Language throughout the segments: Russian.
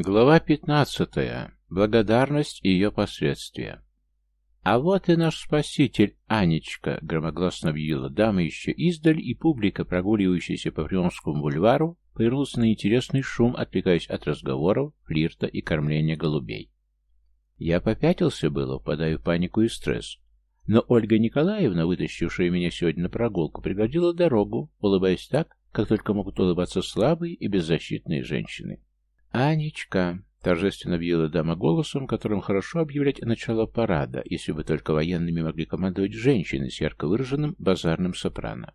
Глава 15. Благодарность и ее последствия. «А вот и наш спаситель, Анечка!» — громогласно объявила дама еще издаль, и публика, прогуливающаяся по Приомскому бульвару, повернулась на интересный шум, отвлекаясь от разговоров, флирта и кормления голубей. Я попятился было, впадая в панику и стресс. Но Ольга Николаевна, вытащившая меня сегодня на прогулку, пригодила дорогу, улыбаясь так, как только могут улыбаться слабые и беззащитные женщины. «Анечка!» — торжественно объявила дама голосом, которым хорошо объявлять начало парада, если бы только военными могли командовать женщины с ярко выраженным базарным сопрано.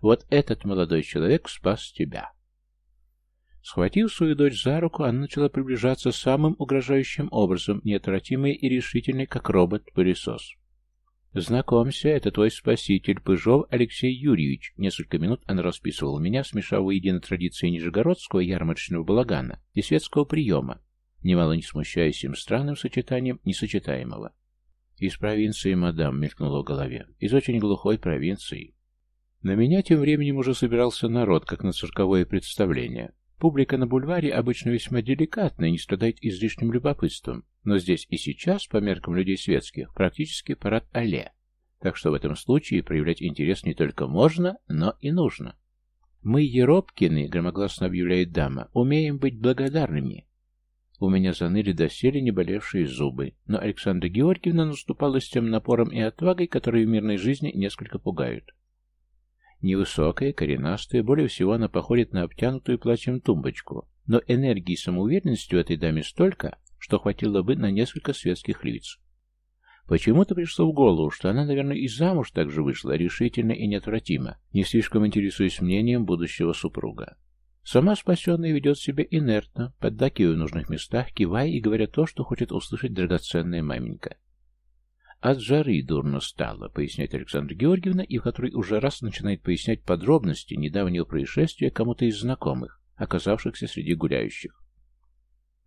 «Вот этот молодой человек спас тебя!» Схватив свою дочь за руку, она начала приближаться самым угрожающим образом, неотвратимой и решительной, как робот-пылесос. Знакомься, это твой спаситель, Пыжов Алексей Юрьевич. Несколько минут она расписывала меня, смешав воедино традиции нижегородского ярмарочного балагана и светского приема, немало не смущаясь им странным сочетанием несочетаемого. «Из провинции, мадам», — мелькнуло в голове, — «из очень глухой провинции». На меня тем временем уже собирался народ, как на цирковое представление. Публика на бульваре обычно весьма деликатна и не страдает излишним любопытством, но здесь и сейчас, по меркам людей светских, практически парад алле. Так что в этом случае проявлять интерес не только можно, но и нужно. «Мы, Еропкины», — громогласно объявляет дама, — «умеем быть благодарными». У меня заныли доселе неболевшие зубы, но Александра Георгиевна наступала с тем напором и отвагой, которые в мирной жизни несколько пугают. Невысокая, коренастая, более всего она походит на обтянутую платьем тумбочку, но энергии и самоуверенности у этой даме столько, что хватило бы на несколько светских лиц. Почему-то пришло в голову, что она, наверное, и замуж так же вышла, решительно и неотвратимо, не слишком интересуясь мнением будущего супруга. Сама спасенная ведет себя инертно, поддакивая в нужных местах, кивая и говоря то, что хочет услышать драгоценная маменька. От жары дурно стало, поясняет Александра Георгиевна, и в которой уже раз начинает пояснять подробности недавнего происшествия кому-то из знакомых, оказавшихся среди гуляющих.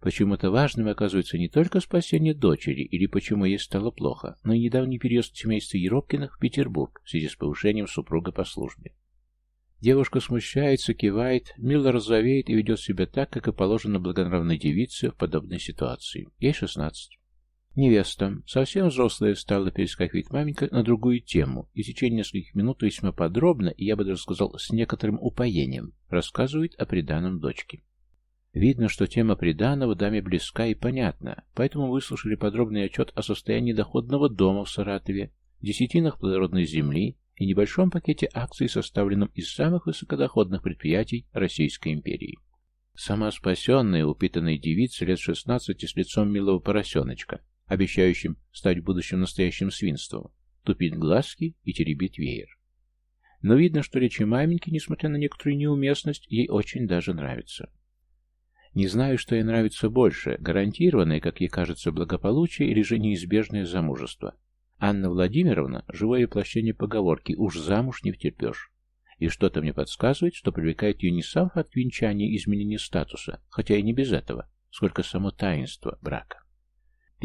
Почему-то важным оказывается не только спасение дочери или почему ей стало плохо, но и недавний переезд семейства Еропкиных в Петербург в связи с повышением супруга по службе. Девушка смущается, кивает, мило розовеет и ведет себя так, как и положено благонравной девице в подобной ситуации. Ей шестнадцать. Невеста, совсем взрослая, стала перескакивать маменька на другую тему, и в течение нескольких минут весьма подробно, и я бы даже сказал с некоторым упоением, рассказывает о приданом дочке. Видно, что тема приданого даме близка и понятна, поэтому выслушали подробный отчет о состоянии доходного дома в Саратове, десятинах плодородной земли и небольшом пакете акций, составленном из самых высокодоходных предприятий Российской империи. Сама спасенная, упитанная девица лет 16 с лицом милого поросеночка, обещающим стать в будущем настоящим свинством, тупит глазки и теребит веер. Но видно, что речи маменьки, несмотря на некоторую неуместность, ей очень даже нравится. Не знаю, что ей нравится больше, гарантированное, как ей кажется, благополучие или же неизбежное замужество. Анна Владимировна – живое воплощение поговорки «уж замуж не втерпешь». И что-то мне подсказывает, что привлекает ее не сам факт венчания и изменения статуса, хотя и не без этого, сколько само таинство брака.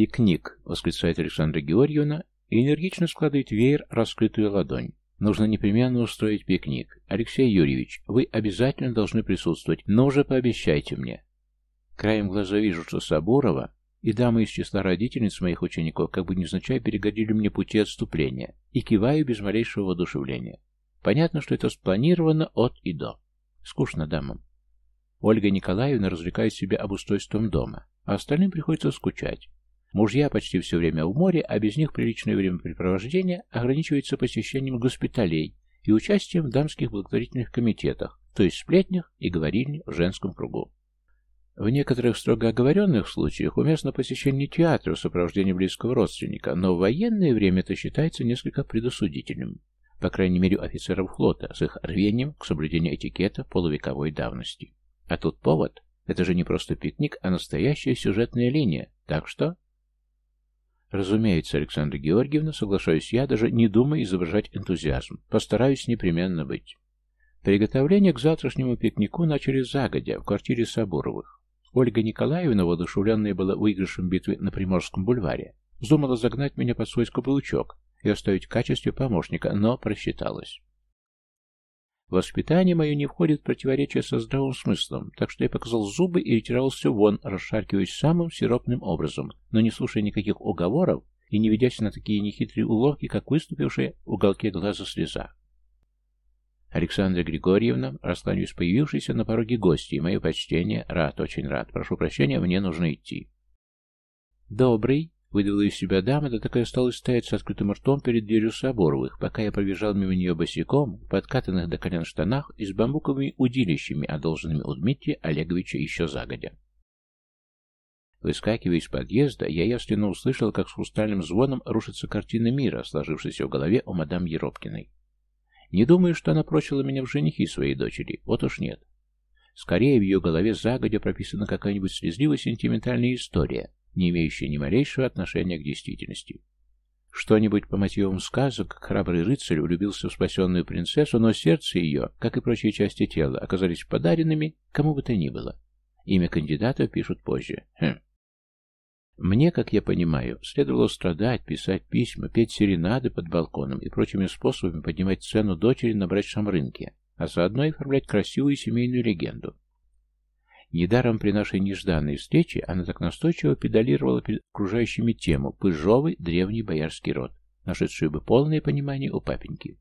«Пикник!» — восклицает Александра Георгиевна и энергично складывает веер раскрытую ладонь. Нужно непременно устроить пикник. Алексей Юрьевич, вы обязательно должны присутствовать, но уже пообещайте мне. Краем глаза вижу, что Соборова и дамы из числа родительниц моих учеников как бы незначай перегодили мне пути отступления и киваю без малейшего воодушевления. Понятно, что это спланировано от и до. Скучно дамам. Ольга Николаевна развлекает себя обустройством дома, а остальным приходится скучать. Мужья почти все время в море, а без них приличное времяпрепровождение ограничивается посещением госпиталей и участием в дамских благотворительных комитетах, то есть сплетнях и говорильне в женском кругу. В некоторых строго оговоренных случаях уместно посещение театра в сопровождении близкого родственника, но в военное время это считается несколько предосудительным, по крайней мере у офицеров флота, с их рвением к соблюдению этикета полувековой давности. А тут повод – это же не просто пикник, а настоящая сюжетная линия, так что Разумеется, Александра Георгиевна, соглашаюсь я, даже не думая изображать энтузиазм. Постараюсь непременно быть. Приготовление к завтрашнему пикнику начали загодя в квартире Сабуровых. Ольга Николаевна, воодушевленная была выигрышем битвы на Приморском бульваре, вздумала загнать меня под свой скоблучок и оставить в качестве помощника, но просчиталась. Воспитание мое не входит в противоречие со здравым смыслом, так что я показал зубы и ретировался вон, расшаркиваясь самым сиропным образом, но не слушая никаких уговоров и не ведясь на такие нехитрые уловки, как выступившие в уголке глаза слеза. Александра Григорьевна, раскланяюсь появившейся на пороге гости, и мое почтение, рад, очень рад, прошу прощения, мне нужно идти. Добрый, Выдавила из себя дама, да такая осталась стоять с открытым ртом перед дверью Соборовых, пока я пробежал мимо нее босиком, в подкатанных до колен штанах и с бамбуковыми удилищами, одолженными у Дмитрия Олеговича еще загодя. Выскакивая из подъезда, я явственно услышал, как с хрустальным звоном рушится картина мира, сложившаяся в голове у мадам Еропкиной. Не думаю, что она прочила меня в женихи своей дочери, вот уж нет. Скорее, в ее голове загодя прописана какая-нибудь слезливая сентиментальная история, не имеющие ни малейшего отношения к действительности. Что-нибудь по мотивам сказок, храбрый рыцарь влюбился в спасенную принцессу, но сердце ее, как и прочие части тела, оказались подаренными кому бы то ни было. Имя кандидата пишут позже. Хм. Мне, как я понимаю, следовало страдать, писать письма, петь серенады под балконом и прочими способами поднимать цену дочери на брачном рынке, а заодно и оформлять красивую семейную легенду. Недаром при нашей нежданной встрече она так настойчиво педалировала перед окружающими тему «Пыжовый древний боярский род», нашедший бы полное понимание у папеньки.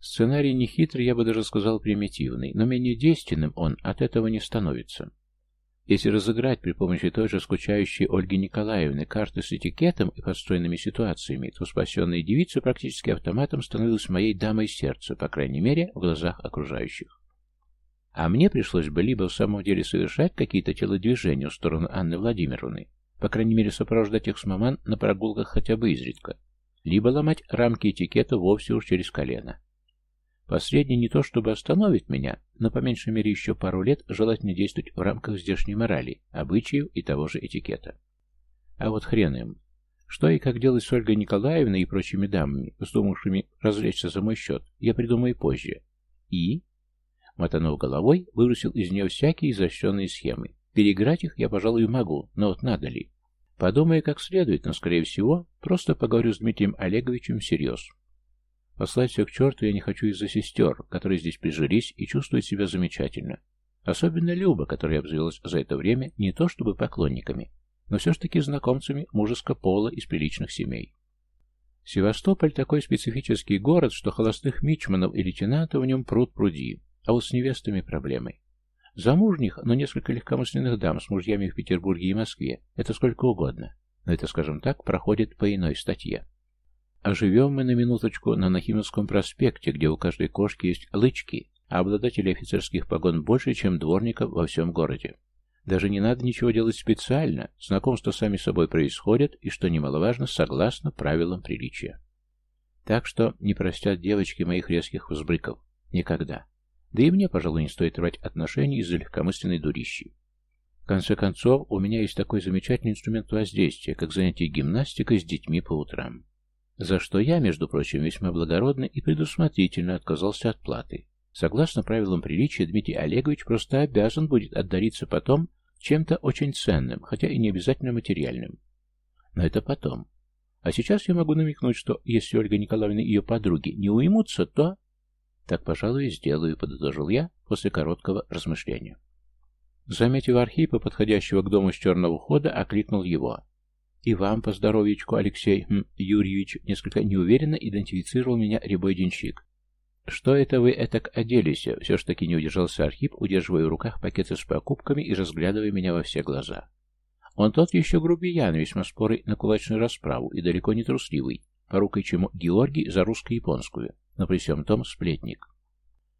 Сценарий нехитрый, я бы даже сказал примитивный, но менее действенным он от этого не становится. Если разыграть при помощи той же скучающей Ольги Николаевны карты с этикетом и подстроенными ситуациями, то спасенная девица практически автоматом становилась моей дамой сердца, по крайней мере, в глазах окружающих. А мне пришлось бы либо в самом деле совершать какие-то телодвижения в сторону Анны Владимировны, по крайней мере сопровождать их с маман на прогулках хотя бы изредка, либо ломать рамки этикета вовсе уж через колено. Последнее не то чтобы остановит меня, но по меньшей мере еще пару лет желательно действовать в рамках здешней морали, обычаев и того же этикета. А вот хрен им. Что и как делать с Ольгой Николаевной и прочими дамами, вздумавшими развлечься за мой счет, я придумаю позже. И Мотанув головой, выбросил из нее всякие изощренные схемы. Переиграть их я, пожалуй, могу, но вот надо ли? Подумаю как следует, но, скорее всего, просто поговорю с Дмитрием Олеговичем всерьез. Послать все к черту я не хочу из-за сестер, которые здесь прижились и чувствуют себя замечательно. Особенно Люба, которая обзавелась за это время не то чтобы поклонниками, но все ж таки знакомцами мужеского пола из приличных семей. Севастополь такой специфический город, что холостых мичманов и лейтенантов в нем пруд пруди. А вот с невестами проблемы. Замужних, но несколько легкомысленных дам с мужьями в Петербурге и Москве – это сколько угодно. Но это, скажем так, проходит по иной статье. А живем мы на минуточку на Нахимовском проспекте, где у каждой кошки есть лычки, а обладателей офицерских погон больше, чем дворников во всем городе. Даже не надо ничего делать специально, знакомства сами собой происходят и, что немаловажно, согласно правилам приличия. Так что не простят девочки моих резких взбрыков. Никогда. Да и мне, пожалуй, не стоит рвать отношения из-за легкомысленной дурищи. В конце концов, у меня есть такой замечательный инструмент воздействия, как занятие гимнастикой с детьми по утрам. За что я, между прочим, весьма благородно и предусмотрительно отказался от платы. Согласно правилам приличия, Дмитрий Олегович просто обязан будет отдариться потом чем-то очень ценным, хотя и не обязательно материальным. Но это потом. А сейчас я могу намекнуть, что если Ольга Николаевна и ее подруги не уймутся, то... Так, пожалуй, и сделаю, подытожил я после короткого размышления. Заметив Архипа, подходящего к дому с черного хода, окликнул его. «И вам, по здоровьечку, Алексей м, Юрьевич, несколько неуверенно идентифицировал меня рябой денщик. «Что это вы этак оделись?» Все ж таки не удержался Архип, удерживая в руках пакеты с покупками и разглядывая меня во все глаза. Он тот еще грубиян, весьма спорый на кулачную расправу и далеко не трусливый, порукой чему Георгий за русско-японскую но при всем том сплетник.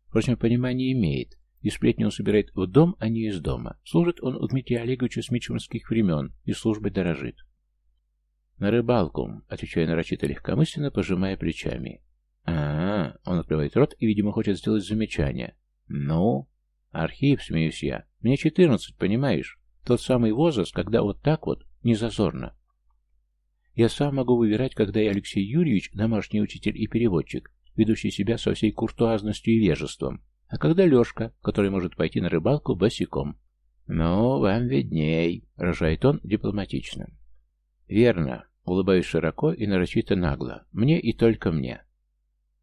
Впрочем, понимание имеет. И сплетни он собирает в дом, а не из дома. Служит он у Дмитрия Олеговича с мичманских времен и службой дорожит. «На рыбалку», — отвечая нарочито легкомысленно, пожимая плечами. а, -а, -а он открывает рот и, видимо, хочет сделать замечание. «Ну?» «Архив», — смеюсь я. «Мне четырнадцать, понимаешь? Тот самый возраст, когда вот так вот, не зазорно». Я сам могу выбирать, когда я Алексей Юрьевич, домашний учитель и переводчик, ведущий себя со всей куртуазностью и вежеством, а когда Лешка, который может пойти на рыбалку босиком. «Ну, вам видней», — рожает он дипломатично. «Верно», — улыбаюсь широко и нарочито нагло. «Мне и только мне».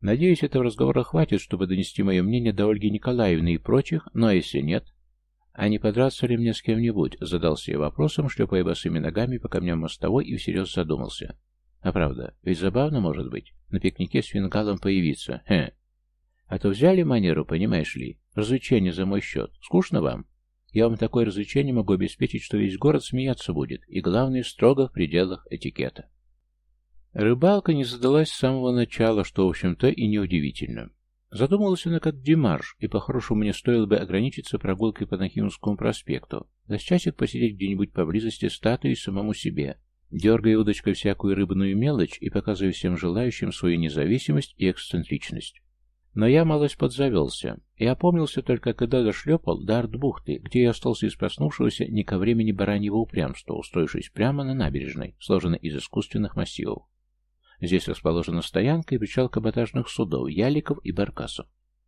Надеюсь, этого разговора хватит, чтобы донести мое мнение до Ольги Николаевны и прочих, но если нет... А не подраться ли мне с кем-нибудь? Задался я вопросом, шлепая босыми ногами по камням мостовой и всерьез задумался. А правда, ведь забавно может быть, на пикнике с фингалом появиться, хе. А то взяли манеру, понимаешь ли, развлечение за мой счет. Скучно вам? Я вам такое развлечение могу обеспечить, что весь город смеяться будет, и главное, строго в пределах этикета. Рыбалка не задалась с самого начала, что, в общем-то, и неудивительно. Задумалась она как Димаш, и по-хорошему мне стоило бы ограничиться прогулкой по Нахимовскому проспекту, за часик посидеть где-нибудь поблизости статуи самому себе, дергая удочкой всякую рыбную мелочь и показывая всем желающим свою независимость и эксцентричность. Но я малость подзавелся и опомнился только, когда дошлепал до артбухты, где я остался из проснувшегося не ко времени бараньего упрямства, устроившись прямо на набережной, сложенной из искусственных массивов. Здесь расположена стоянка и причал каботажных судов, яликов и баркасов.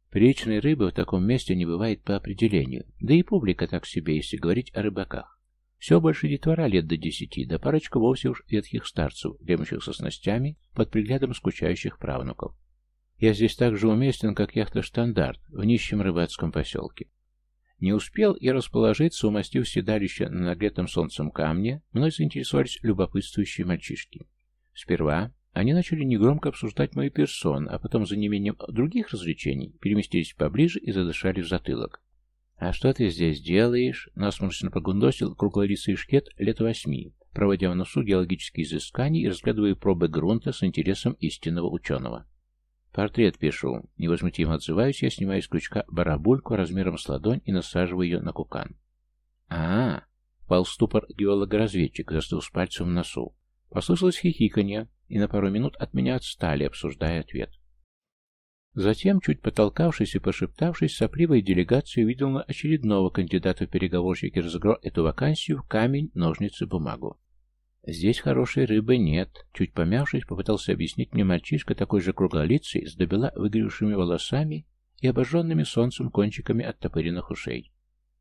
Приличной рыбы в таком месте не бывает по определению, да и публика так себе, если говорить о рыбаках. Все больше детвора лет до десяти, да парочка вовсе уж редких старцев, дремлющих со снастями, под приглядом скучающих правнуков. Я здесь так же уместен, как яхта стандарт в нищем рыбацком поселке. Не успел я расположиться, умастив седалище на нагретом солнцем камне, мной заинтересовались любопытствующие мальчишки. Сперва они начали негромко обсуждать мою персон, а потом, за неимением других развлечений, переместились поближе и задышали в затылок. «А что ты здесь делаешь?» — насморщенно погундосил круглолицый шкет лет восьми, проводя в носу геологические изыскания и разглядывая пробы грунта с интересом истинного ученого. «Портрет пишу. Невозмутимо отзываюсь, я снимаю из крючка барабульку размером с ладонь и насаживаю ее на кукан». «А-а-а!» — пал ступор геолога-разведчик, застыл с пальцем в носу. Послышалось хихиканье, и на пару минут от меня отстали, обсуждая ответ. Затем, чуть потолкавшись и пошептавшись, сопливая делегация увидела очередного кандидата в переговорщики разыграл эту вакансию в камень, ножницы, бумагу. «Здесь хорошей рыбы нет», — чуть помявшись, попытался объяснить мне мальчишка, такой же круглолицый, с добела выгоревшими волосами и обожженными солнцем кончиками оттопыренных ушей.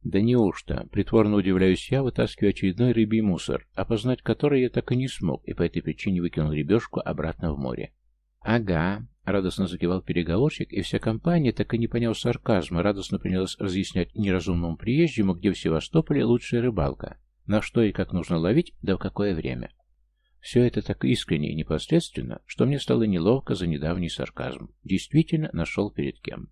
«Да неужто?» — притворно удивляюсь я, вытаскиваю очередной рыбий мусор, опознать который я так и не смог, и по этой причине выкинул ребешку обратно в море. «Ага, Радостно закивал переговорщик, и вся компания, так и не поняв сарказма, радостно принялась разъяснять неразумному приезжему, где в Севастополе лучшая рыбалка, на что и как нужно ловить, да в какое время. Все это так искренне и непосредственно, что мне стало неловко за недавний сарказм. Действительно, нашел перед кем.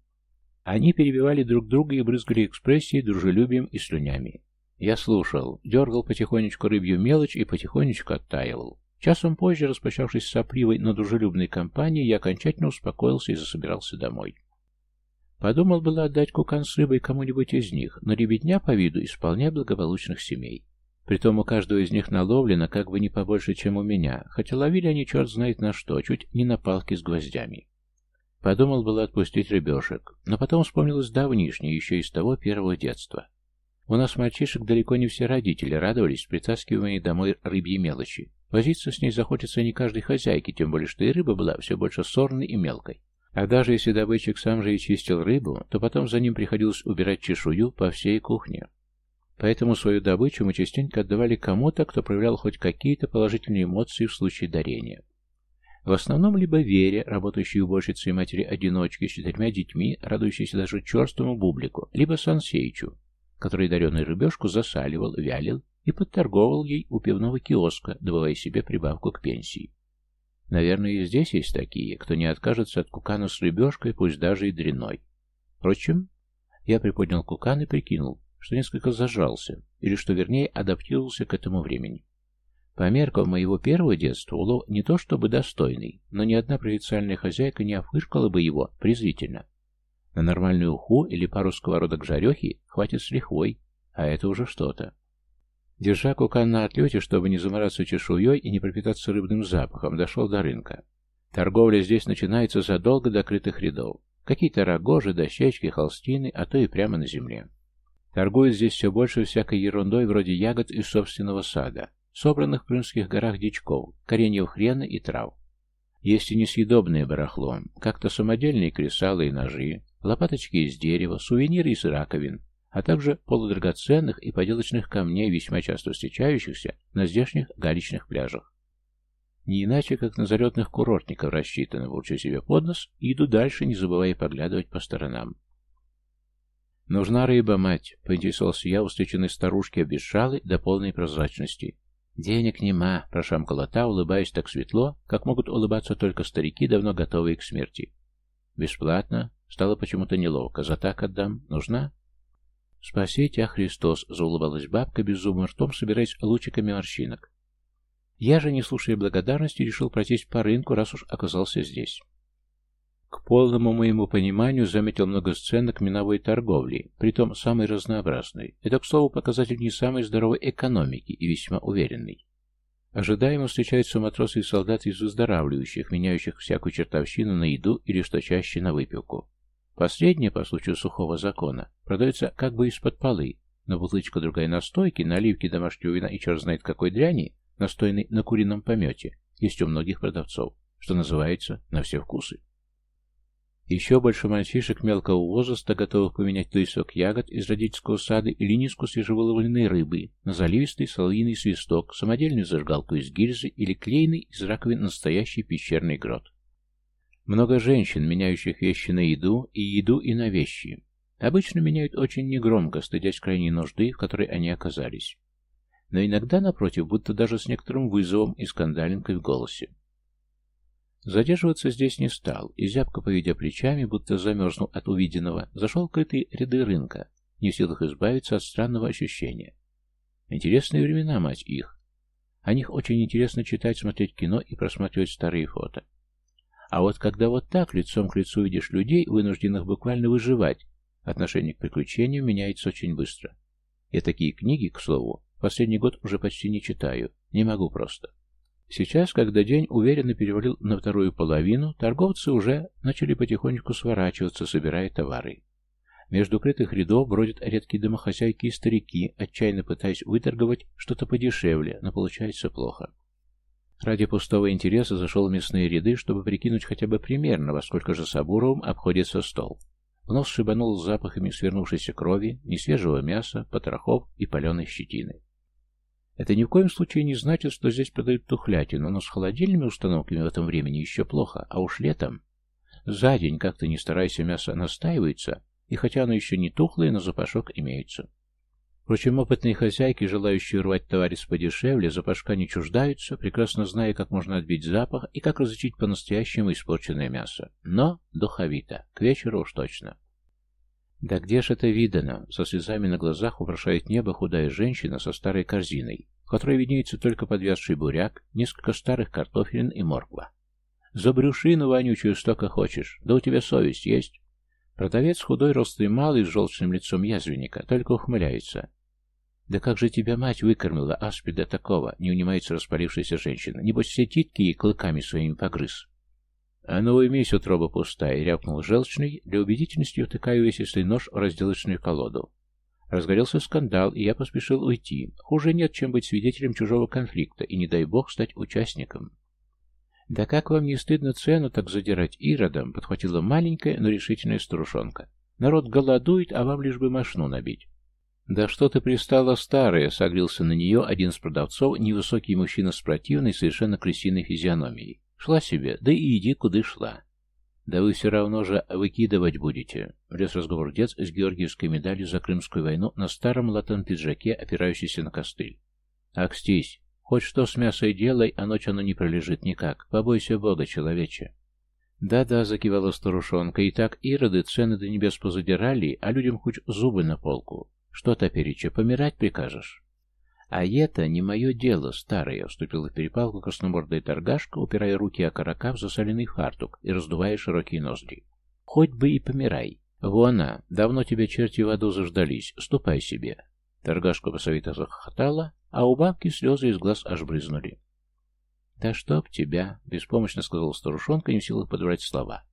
Они перебивали друг друга и брызгали экспрессией, дружелюбием и слюнями. Я слушал, дергал потихонечку рыбью мелочь и потихонечку оттаивал. Часом позже, распрощавшись с сопливой, но дружелюбной компанией, я окончательно успокоился и засобирался домой. Подумал было отдать кукан с рыбой кому-нибудь из них, но ребятня по виду из вполне благополучных семей. Притом у каждого из них наловлено как бы не побольше, чем у меня, хотя ловили они черт знает на что, чуть не на палки с гвоздями. Подумал было отпустить рыбешек, но потом вспомнилось давнишнее, еще из того первого детства. У нас мальчишек далеко не все родители радовались, притаскивая домой рыбьи мелочи, Возиться с ней захочется не каждой хозяйке, тем более, что и рыба была все больше сорной и мелкой. А даже если добытчик сам же и чистил рыбу, то потом за ним приходилось убирать чешую по всей кухне. Поэтому свою добычу мы частенько отдавали кому-то, кто проявлял хоть какие-то положительные эмоции в случае дарения. В основном либо Вере, работающей уборщицей матери-одиночки с четырьмя детьми, радующейся даже черствому бублику, либо Сансеичу, который даренный рыбешку засаливал, вялил и подторговал ей у пивного киоска, добывая себе прибавку к пенсии. Наверное, и здесь есть такие, кто не откажется от кукана с рыбешкой, пусть даже и дряной. Впрочем, я приподнял кукан и прикинул, что несколько зажался, или, что вернее, адаптировался к этому времени. По меркам моего первого детства улов не то чтобы достойный, но ни одна провинциальная хозяйка не офыркала бы его презрительно. На нормальную уху или пару сковородок жарехи хватит с лихвой, а это уже что-то. Держа кукан на отлете, чтобы не замораться чешуей и не пропитаться рыбным запахом, дошел до рынка. Торговля здесь начинается задолго до крытых рядов. Какие-то рогожи, дощечки, холстины, а то и прямо на земле. Торгуют здесь все больше всякой ерундой вроде ягод из собственного сада, собранных в Крымских горах дичков, кореньев хрена и трав. Есть и несъедобное барахло, как-то самодельные кресалы и ножи, лопаточки из дерева, сувениры из раковин, а также полудрагоценных и поделочных камней, весьма часто встречающихся на здешних галичных пляжах. Не иначе, как на залетных курортников рассчитаны вручу себе под нос и иду дальше, не забывая поглядывать по сторонам. «Нужна рыба, мать!» — поинтересовался я у встреченной старушки обезшалой до полной прозрачности. «Денег нема!» — прошамкала та, улыбаясь так светло, как могут улыбаться только старики, давно готовые к смерти. «Бесплатно?» — стало почему-то неловко. «За так отдам. Нужна?» «Спаси тебя, а Христос!» — заулыбалась бабка безумным ртом, собираясь лучиками морщинок. Я же, не слушая благодарности, решил просесть по рынку, раз уж оказался здесь. К полному моему пониманию заметил много сценок миновой торговли, притом самой разнообразной. Это, к слову, показатель не самой здоровой экономики и весьма уверенный. Ожидаемо встречаются матросы и солдаты из выздоравливающих, меняющих всякую чертовщину на еду или, что чаще, на выпивку. Последнее, по случаю сухого закона, продается как бы из-под полы, но бутылочка другая настойки, наливки домашнего вина и черт знает какой дряни, настойной на курином помете, есть у многих продавцов, что называется «на все вкусы». Еще больше мальчишек мелкого возраста, готовых поменять туесок ягод из родительского сада или низку свежевыловленной рыбы на заливистый соловьиный свисток, самодельную зажигалку из гильзы или клейный из раковин настоящий пещерный грот. Много женщин, меняющих вещи на еду и еду и на вещи. Обычно меняют очень негромко, стыдясь крайней нужды, в которой они оказались. Но иногда, напротив, будто даже с некоторым вызовом и скандалинкой в голосе. Задерживаться здесь не стал, и зябко поведя плечами, будто замерзнул от увиденного, зашел к крытые ряды рынка, не в силах избавиться от странного ощущения. Интересные времена, мать их. О них очень интересно читать, смотреть кино и просматривать старые фото. А вот когда вот так, лицом к лицу видишь людей, вынужденных буквально выживать, отношение к приключениям меняется очень быстро. Я такие книги, к слову, последний год уже почти не читаю, не могу просто. Сейчас, когда день уверенно перевалил на вторую половину, торговцы уже начали потихоньку сворачиваться, собирая товары. Между крытых рядов бродят редкие домохозяйки и старики, отчаянно пытаясь выторговать что-то подешевле, но получается плохо. Ради пустого интереса зашел в мясные ряды, чтобы прикинуть хотя бы примерно, во сколько же Сабуровым обходится стол. В нос шибанул запахами свернувшейся крови, несвежего мяса, потрохов и паленой щетины. Это ни в коем случае не значит, что здесь продают тухлятину, но с холодильными установками в этом времени еще плохо, а уж летом. За день, как ты не старайся, мясо настаивается, и хотя оно еще не тухлое, но запашок имеется. Впрочем, опытные хозяйки, желающие рвать товарец подешевле, запашка не чуждаются, прекрасно зная, как можно отбить запах и как различить по-настоящему испорченное мясо. Но духовито. К вечеру уж точно. «Да где ж это видано?» — со слезами на глазах упрошает небо худая женщина со старой корзиной, в которой виднеется только подвязший буряк, несколько старых картофелин и морква. «За брюшину вонючую столько хочешь, да у тебя совесть есть!» Продавец, худой, рослый малый, с желчным лицом язвенника, только ухмыляется. «Да как же тебя мать выкормила, аспида такого!» — не унимается распалившаяся женщина. «Небось, все титки ей клыками своими погрыз». «А ну уймись, утроба пустая!» — рявкнул желчный, для убедительности утыкая увесистый нож в разделочную колоду. Разгорелся скандал, и я поспешил уйти. Хуже нет, чем быть свидетелем чужого конфликта, и не дай бог стать участником. «Да как вам не стыдно цену так задирать иродом?» — подхватила маленькая, но решительная старушонка. «Народ голодует, а вам лишь бы машну набить». «Да что ты пристала, старая!» — согрелся на нее один из продавцов, невысокий мужчина с противной, совершенно крысиной физиономией. «Шла себе, да и иди, куда шла!» «Да вы все равно же выкидывать будете!» — влез разговор дец с георгиевской медалью за Крымскую войну на старом латан пиджаке, опирающийся на костыль. «Акстись! Хоть что с мясой делай, а ночь оно не пролежит никак. Побойся Бога, человече!» «Да-да», — закивала старушонка, — «и так ироды цены до небес позадирали, а людям хоть зубы на полку. Что-то Топерича, помирать прикажешь? А это не мое дело, старое, вступила в перепалку красномордая торгашка, упирая руки окорока в засоленный фартук и раздувая широкие ноздри. Хоть бы и помирай. Вона, давно тебя черти в аду заждались, ступай себе. Торгашка посовито захохотала, а у бабки слезы из глаз аж брызнули. «Да чтоб тебя!» — беспомощно сказала старушонка, не в силах подобрать слова.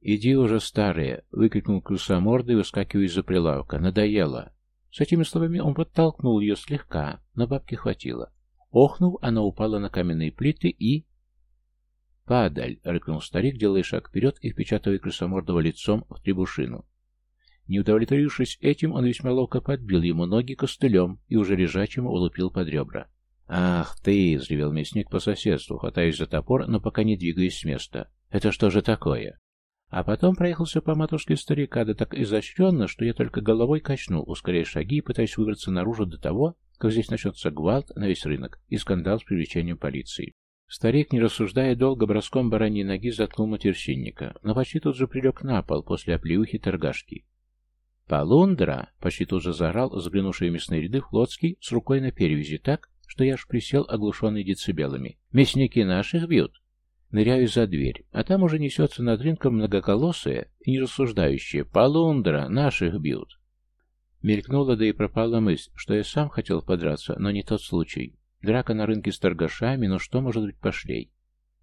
«Иди уже, старая!» — выкрикнул крысомордый, выскакивая из-за прилавка. «Надоело!» С этими словами он подтолкнул ее слегка, но бабки хватило. Охнув, она упала на каменные плиты и... «Падаль!» — рыкнул старик, делая шаг вперед и впечатывая крысомордого лицом в требушину. Не удовлетворившись этим, он весьма ловко подбил ему ноги костылем и уже лежачему улупил под ребра. «Ах ты!» — взревел мясник по соседству, хватаясь за топор, но пока не двигаясь с места. «Это что же такое?» А потом проехался по матушке старика, да так изощренно, что я только головой качнул, ускоряя шаги, пытаясь выбраться наружу до того, как здесь начнется гвалт на весь рынок и скандал с привлечением полиции. Старик, не рассуждая долго, броском бараньей ноги заткнул матерщинника, но почти тут же прилег на пол после оплеухи торгашки. «Полундра!» — почти тут же заорал, взглянувший в мясные ряды Флотский, с рукой на перевязи так, что я аж присел, оглушенный децибелами. «Мясники наших бьют!» Ныряю за дверь, а там уже несется над рынком многоколосые и нерассуждающие. Полундра! Наших бьют! Мелькнула, да и пропала мысль, что я сам хотел подраться, но не тот случай. Драка на рынке с торгашами, но что может быть пошлей?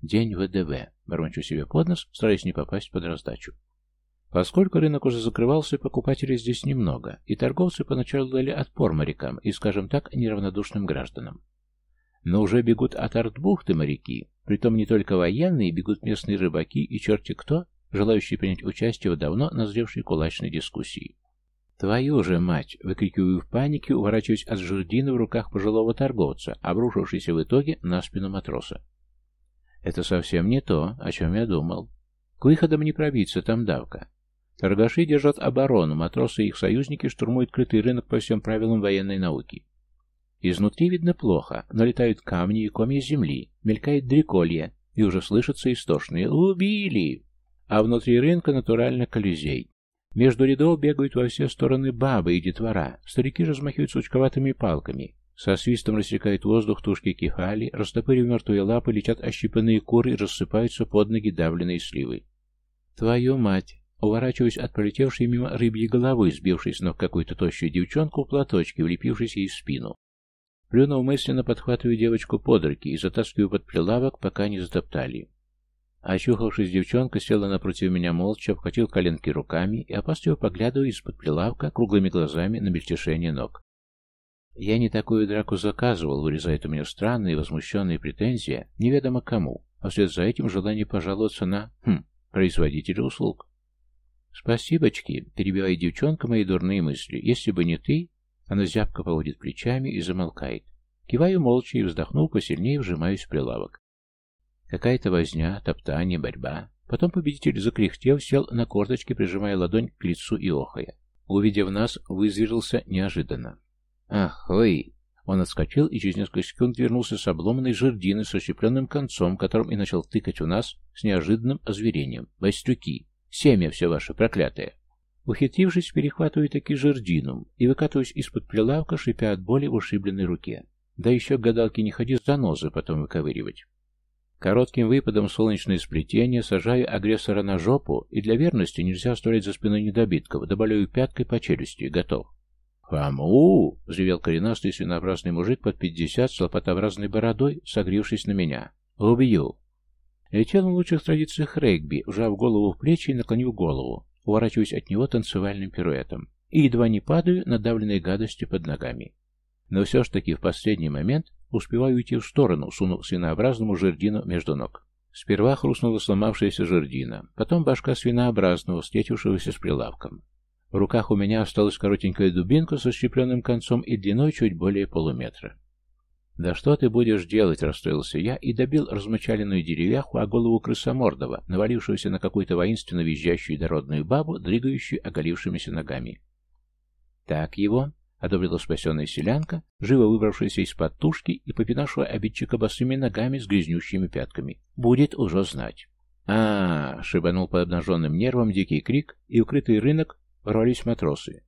День ВДВ. Бормочу себе под нос, стараясь не попасть под раздачу. Поскольку рынок уже закрывался, покупателей здесь немного, и торговцы поначалу дали отпор морякам и, скажем так, неравнодушным гражданам. Но уже бегут от артбухты моряки, Притом не только военные, бегут местные рыбаки и черти кто, желающие принять участие в давно назревшей кулачной дискуссии. «Твою же мать!» — выкрикиваю в панике, уворачиваясь от жердина в руках пожилого торговца, обрушившийся в итоге на спину матроса. «Это совсем не то, о чем я думал. К выходам не пробиться, там давка. Торгаши держат оборону, матросы и их союзники штурмуют крытый рынок по всем правилам военной науки. Изнутри видно плохо, налетают камни и комья земли, мелькает дреколье, и уже слышатся истошные «Убили!». А внутри рынка натурально колизей. Между рядов бегают во все стороны бабы и детвора, старики размахивают сучковатыми палками. Со свистом рассекают воздух тушки кефали, растопырив мертвые лапы, летят ощипанные куры и рассыпаются под ноги давленные сливы. «Твою мать!» Уворачиваясь от пролетевшей мимо рыбьей головы, сбившись ног какую-то тощую девчонку в платочке, влепившись ей в спину. Плюнув мысленно, подхватываю девочку под руки и затаскиваю под прилавок, пока не затоптали. Очухавшись, девчонка села напротив меня молча, обхватил коленки руками и опасливо поглядывая из-под прилавка круглыми глазами на мельтешение ног. Я не такую драку заказывал, вырезает у меня странные возмущенные претензии, неведомо кому, а вслед за этим желание пожаловаться на, хм, производителя услуг. «Спасибочки», — перебивая девчонка мои дурные мысли, — «если бы не ты, она зябко поводит плечами и замолкает. Киваю молча и, вздохнув, посильнее вжимаюсь в прилавок. Какая-то возня, топтание, борьба. Потом победитель, закряхтев, сел на корточки, прижимая ладонь к лицу и охая. Увидев нас, вызверился неожиданно. «Ах, ой!» Он отскочил и через несколько секунд вернулся с обломанной жердины с ущепленным концом, которым и начал тыкать у нас с неожиданным озверением. «Бастюки! семья все ваше проклятое!» Ухитрившись, перехватываю таки жердину и выкатываюсь из-под прилавка, шипя от боли в ушибленной руке. Да еще к гадалке не ходи с занозы потом выковыривать. Коротким выпадом солнечное сплетение сажаю агрессора на жопу, и для верности нельзя оставлять за спиной недобитков, добавляю пяткой по челюсти, готов. «Кому?» — взревел коренастый свинообразный мужик под пятьдесят с лопатообразной бородой, согревшись на меня. «Убью!» Летел в лучших традициях регби, вжав голову в плечи и наклонил голову уворачиваюсь от него танцевальным пируэтом и едва не падаю на давленной гадостью под ногами. Но все ж таки в последний момент успеваю уйти в сторону, сунув свинообразному жердину между ног. Сперва хрустнула сломавшаяся жердина, потом башка свинообразного, встретившегося с прилавком. В руках у меня осталась коротенькая дубинка со щепленным концом и длиной чуть более полуметра. «Да что ты будешь делать?» — расстроился я и добил размочаленную деревяху, а голову крысомордого, навалившегося на какую-то воинственно визжащую дородную бабу, двигающую оголившимися ногами. «Так его?» — одобрила спасенная селянка, живо выбравшаяся из-под тушки и попинавшего обидчика босыми ногами с грязнющими пятками. «Будет уже знать». а, -а, -а шибанул по обнаженным нервам дикий крик, и укрытый рынок ворвались матросы.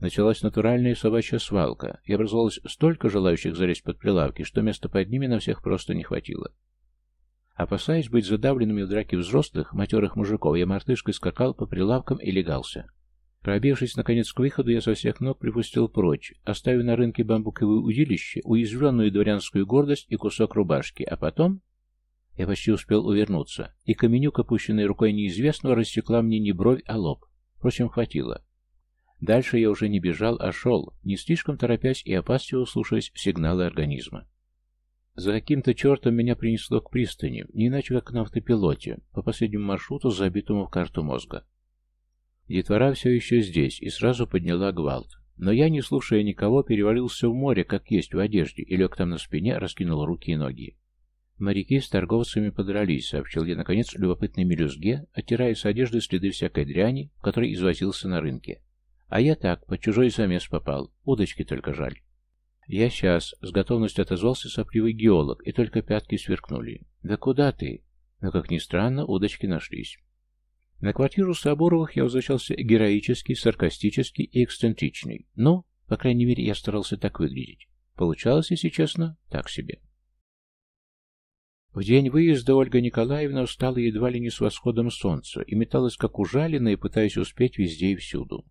Началась натуральная собачья свалка, и образовалось столько желающих залезть под прилавки, что места под ними на всех просто не хватило. Опасаясь быть задавленными в драке взрослых, матерых мужиков, я мартышкой скакал по прилавкам и легался. Пробившись, наконец, к выходу, я со всех ног припустил прочь, оставив на рынке бамбуковое удилище, уязвленную дворянскую гордость и кусок рубашки, а потом... Я почти успел увернуться, и каменюк, опущенной рукой неизвестного, рассекла мне не бровь, а лоб. Впрочем, хватило. Дальше я уже не бежал, а шел, не слишком торопясь и опасливо слушаясь сигналы организма. За каким-то чертом меня принесло к пристани, не иначе как на автопилоте, по последнему маршруту, забитому в карту мозга. Детвора все еще здесь и сразу подняла гвалт. Но я, не слушая никого, перевалился в море, как есть в одежде, и лег там на спине, раскинул руки и ноги. Моряки с торговцами подрались, сообщил я, наконец, любопытной мелюзге, оттирая с одежды следы всякой дряни, в извозился на рынке. А я так, под чужой замес попал. Удочки только жаль. Я сейчас, с готовностью отозвался сопливый геолог, и только пятки сверкнули. Да куда ты? Но, как ни странно, удочки нашлись. На квартиру Соборовых я возвращался героически, саркастически и эксцентричный. но, по крайней мере, я старался так выглядеть. Получалось, если честно, так себе. В день выезда Ольга Николаевна устала едва ли не с восходом солнца и металась как ужаленная, пытаясь успеть везде и всюду.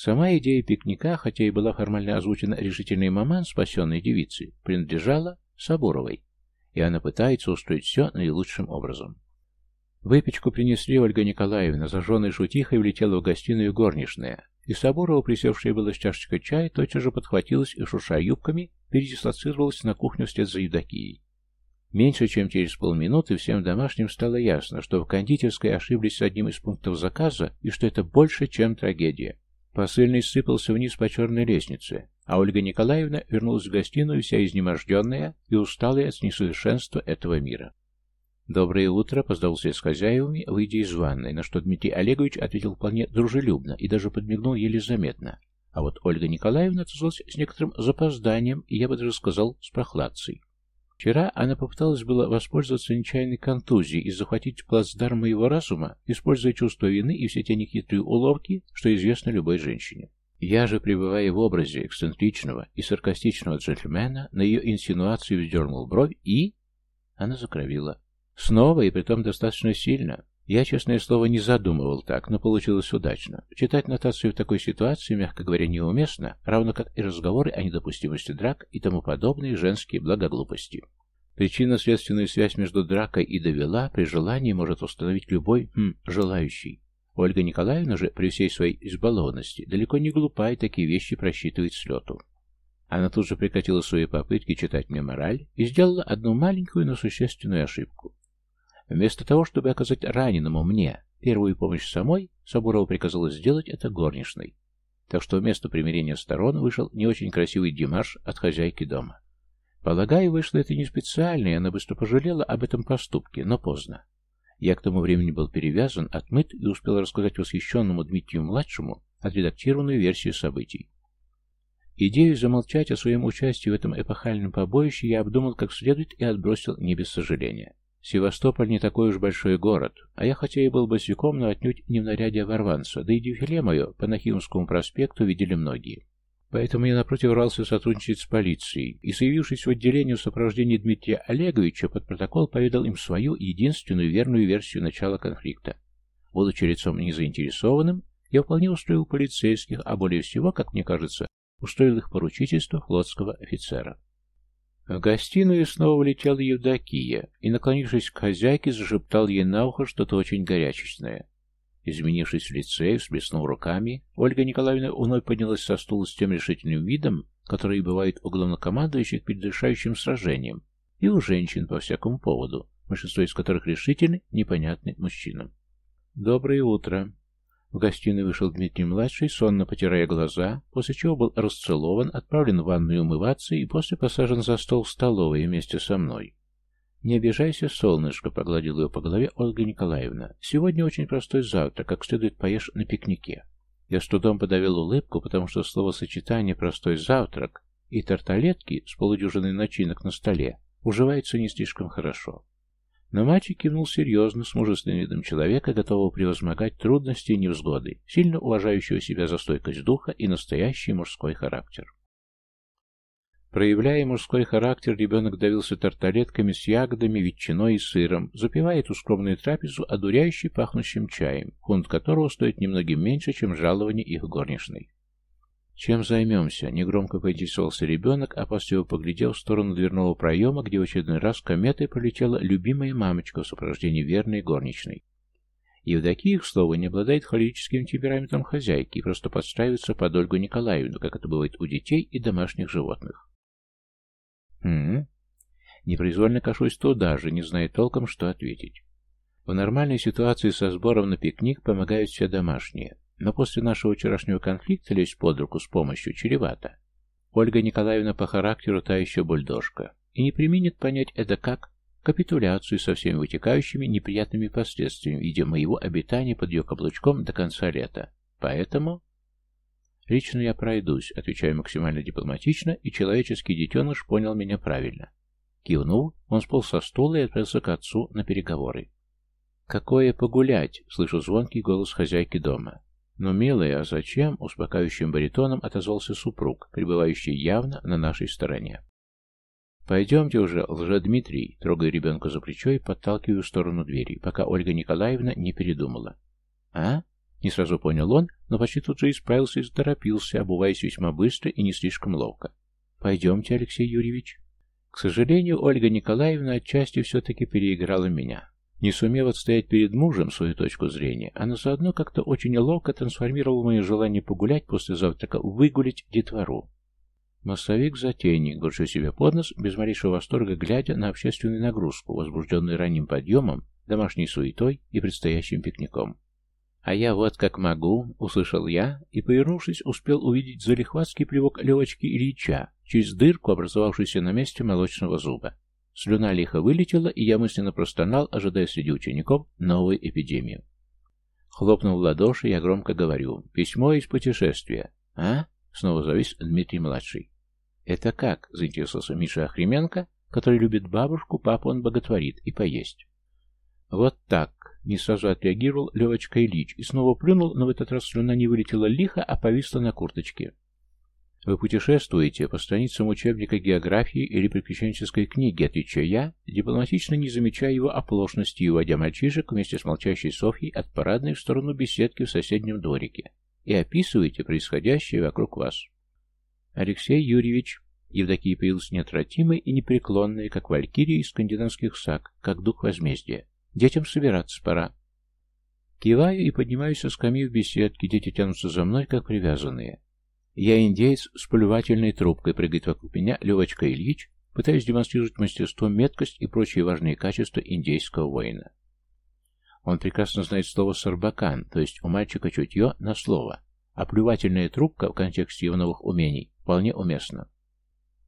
Сама идея пикника, хотя и была формально озвучена решительный маман спасенной девицы, принадлежала Сабуровой, и она пытается устроить все наилучшим образом. Выпечку принесли Ольга Николаевна, зажженной шутихой влетела в гостиную горничная, и Сабурова, присевшая была с чашечкой чая, тотчас же подхватилась и, шуша юбками, передислоцировалась на кухню вслед за Евдокией. Меньше чем через полминуты всем домашним стало ясно, что в кондитерской ошиблись с одним из пунктов заказа и что это больше, чем трагедия. Посыльный сыпался вниз по черной лестнице, а Ольга Николаевна вернулась в гостиную, вся изнеможденная и усталая от несовершенства этого мира. «Доброе утро!» — поздался с хозяевами, выйдя из ванной, на что Дмитрий Олегович ответил вполне дружелюбно и даже подмигнул еле заметно. А вот Ольга Николаевна отозвалась с некоторым запозданием, и я бы даже сказал, с прохладцей. Вчера она попыталась было воспользоваться нечаянной контузией и захватить плацдарм моего разума, используя чувство вины и все те нехитрые уловки, что известно любой женщине. Я же, пребывая в образе эксцентричного и саркастичного джентльмена, на ее инсинуации вздернул бровь и... Она закровила. Снова, и притом достаточно сильно. Я, честное слово, не задумывал так, но получилось удачно. Читать нотацию в такой ситуации, мягко говоря, неуместно, равно как и разговоры о недопустимости драк и тому подобные женские благоглупости. Причинно-следственную связь между дракой и довела при желании может установить любой хм, желающий. Ольга Николаевна же, при всей своей избалованности, далеко не глупа и такие вещи просчитывает с лету. Она тут же прекратила свои попытки читать мне мораль и сделала одну маленькую, но существенную ошибку. Вместо того, чтобы оказать раненому мне первую помощь самой, Сабурова приказала сделать это горничной. Так что вместо примирения сторон вышел не очень красивый Димаш от хозяйки дома. Полагаю, вышло это не специально, и она быстро пожалела об этом поступке, но поздно. Я к тому времени был перевязан, отмыт и успел рассказать восхищенному Дмитрию-младшему отредактированную версию событий. Идею замолчать о своем участии в этом эпохальном побоище я обдумал как следует и отбросил не без сожаления. Севастополь не такой уж большой город, а я хотя и был босиком, но отнюдь не в наряде оборванца, да и дефиле мое по Нахимовскому проспекту видели многие. Поэтому я напротив рвался сотрудничать с полицией, и, заявившись в отделение в сопровождении Дмитрия Олеговича, под протокол поведал им свою единственную верную версию начала конфликта. Будучи лицом незаинтересованным, я вполне устроил полицейских, а более всего, как мне кажется, устроил их поручительство флотского офицера. В гостиную снова влетела Евдокия и, наклонившись к хозяйке, зашептал ей на ухо что-то очень горячечное. Изменившись в лице и всплеснув руками, Ольга Николаевна вновь поднялась со стула с тем решительным видом, который бывает у главнокомандующих перед решающим сражением, и у женщин по всякому поводу, большинство из которых решительны, непонятны мужчинам. «Доброе утро!» В гостиной вышел Дмитрий-младший, сонно потирая глаза, после чего был расцелован, отправлен в ванную умываться и после посажен за стол в столовой вместе со мной. «Не обижайся, солнышко», — погладил ее по голове Ольга Николаевна. «Сегодня очень простой завтрак, как следует поешь на пикнике». Я с трудом подавил улыбку, потому что словосочетание «простой завтрак» и «тарталетки» с полудюжиной начинок на столе уживается не слишком хорошо. Но Мачи кивнул серьезно, с мужественным видом человека, готового превозмогать трудности и невзгоды, сильно уважающего себя за стойкость духа и настоящий мужской характер. Проявляя мужской характер, ребенок давился тарталетками с ягодами, ветчиной и сыром, запивая эту скромную трапезу одуряющей пахнущим чаем, фунт которого стоит немногим меньше, чем жалование их горничной. «Чем займемся?» — негромко поинтересовался ребенок, а после его поглядел в сторону дверного проема, где в очередной раз кометой пролетела любимая мамочка в сопровождении верной горничной. Евдокия, к слову, не обладает холерическим темпераментом хозяйки и просто подстраивается под Ольгу Николаевну, как это бывает у детей и домашних животных. «Хм...» Непроизвольно кашусь туда же, не зная толком, что ответить. В нормальной ситуации со сбором на пикник помогают все домашние но после нашего вчерашнего конфликта лезть под руку с помощью чревато. Ольга Николаевна по характеру та еще бульдожка, и не применит понять это как капитуляцию со всеми вытекающими неприятными последствиями в виде моего обитания под ее каблучком до конца лета. Поэтому... Лично я пройдусь, отвечаю максимально дипломатично, и человеческий детеныш понял меня правильно. Кивнул, он сполз со стула и отправился к отцу на переговоры. «Какое погулять!» — слышу звонкий голос хозяйки дома. Но милая, а зачем?» — успокаивающим баритоном отозвался супруг, пребывающий явно на нашей стороне. «Пойдемте уже, лжедмитрий!» — трогая ребенка за плечо и подталкивая в сторону двери, пока Ольга Николаевна не передумала. «А?» — не сразу понял он, но почти тут же исправился и заторопился, обуваясь весьма быстро и не слишком ловко. «Пойдемте, Алексей Юрьевич!» К сожалению, Ольга Николаевна отчасти все-таки переиграла меня. Не сумев отстоять перед мужем свою точку зрения, она заодно как-то очень ловко трансформировала мое желание погулять после завтрака, выгулить детвору. Мостовик-затейник, горжу себе под нос, без малейшего восторга глядя на общественную нагрузку, возбужденную ранним подъемом, домашней суетой и предстоящим пикником. «А я вот как могу», — услышал я, и, повернувшись, успел увидеть залихватский плевок Левочки Ильича через дырку, образовавшуюся на месте молочного зуба. Слюна лихо вылетела, и я мысленно простонал, ожидая среди учеников новой эпидемию. Хлопнув в ладоши, я громко говорю. «Письмо из путешествия». «А?» — снова завис Дмитрий-младший. «Это как?» — заинтересовался Миша Охременко, который любит бабушку, папу он боготворит, и поесть. «Вот так!» — не сразу отреагировал Левочка Ильич и снова плюнул, но в этот раз слюна не вылетела лихо, а повисла на курточке. Вы путешествуете по страницам учебника географии или приключенческой книги, отвечаю я, дипломатично не замечая его оплошности и уводя мальчишек вместе с молчащей Софьей от парадной в сторону беседки в соседнем дворике, и описываете происходящее вокруг вас. Алексей Юрьевич, Евдокия появилась неотвратимой и непреклонной, как валькирия из скандинавских саг, как дух возмездия. Детям собираться пора. Киваю и поднимаюсь со скамьи в беседке, дети тянутся за мной, как привязанные. Я индеец с плевательной трубкой, прыгает вокруг меня Левочка Ильич, пытаясь демонстрировать мастерство, меткость и прочие важные качества индейского воина. Он прекрасно знает слово «сарбакан», то есть у мальчика чутье на слово, а плевательная трубка в контексте его новых умений вполне уместна.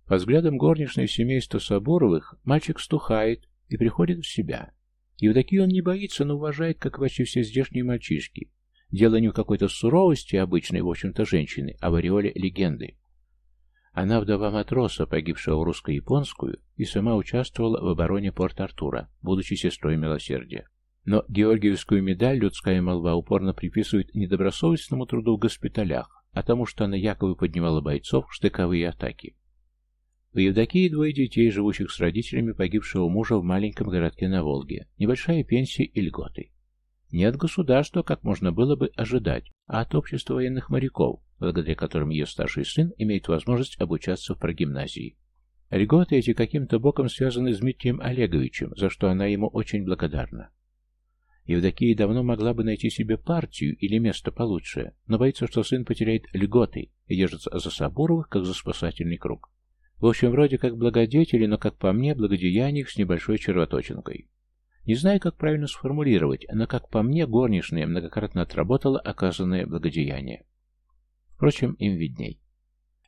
По взглядам горничной семейства Соборовых мальчик стухает и приходит в себя. И в такие он не боится, но уважает, как вообще все здешние мальчишки, Дело не в какой-то суровости обычной, в общем-то, женщины, а в ореоле легенды. Она вдова матроса, погибшего в русско-японскую, и сама участвовала в обороне Порт-Артура, будучи сестрой милосердия. Но Георгиевскую медаль людская молва упорно приписывает недобросовестному труду в госпиталях, а тому, что она якобы поднимала бойцов в штыковые атаки. В Евдокии двое детей, живущих с родителями погибшего мужа в маленьком городке на Волге. Небольшая пенсия и льготы. Не от государства, как можно было бы ожидать, а от общества военных моряков, благодаря которым ее старший сын имеет возможность обучаться в прогимназии. Льготы эти каким-то боком связаны с Дмитрием Олеговичем, за что она ему очень благодарна. Евдокия давно могла бы найти себе партию или место получше, но боится, что сын потеряет льготы и держится за Сабуровых, как за спасательный круг. В общем, вроде как благодетели, но, как по мне, благодеяние с небольшой червоточинкой. Не знаю, как правильно сформулировать, но, как по мне, горничная многократно отработала оказанное благодеяние. Впрочем, им видней.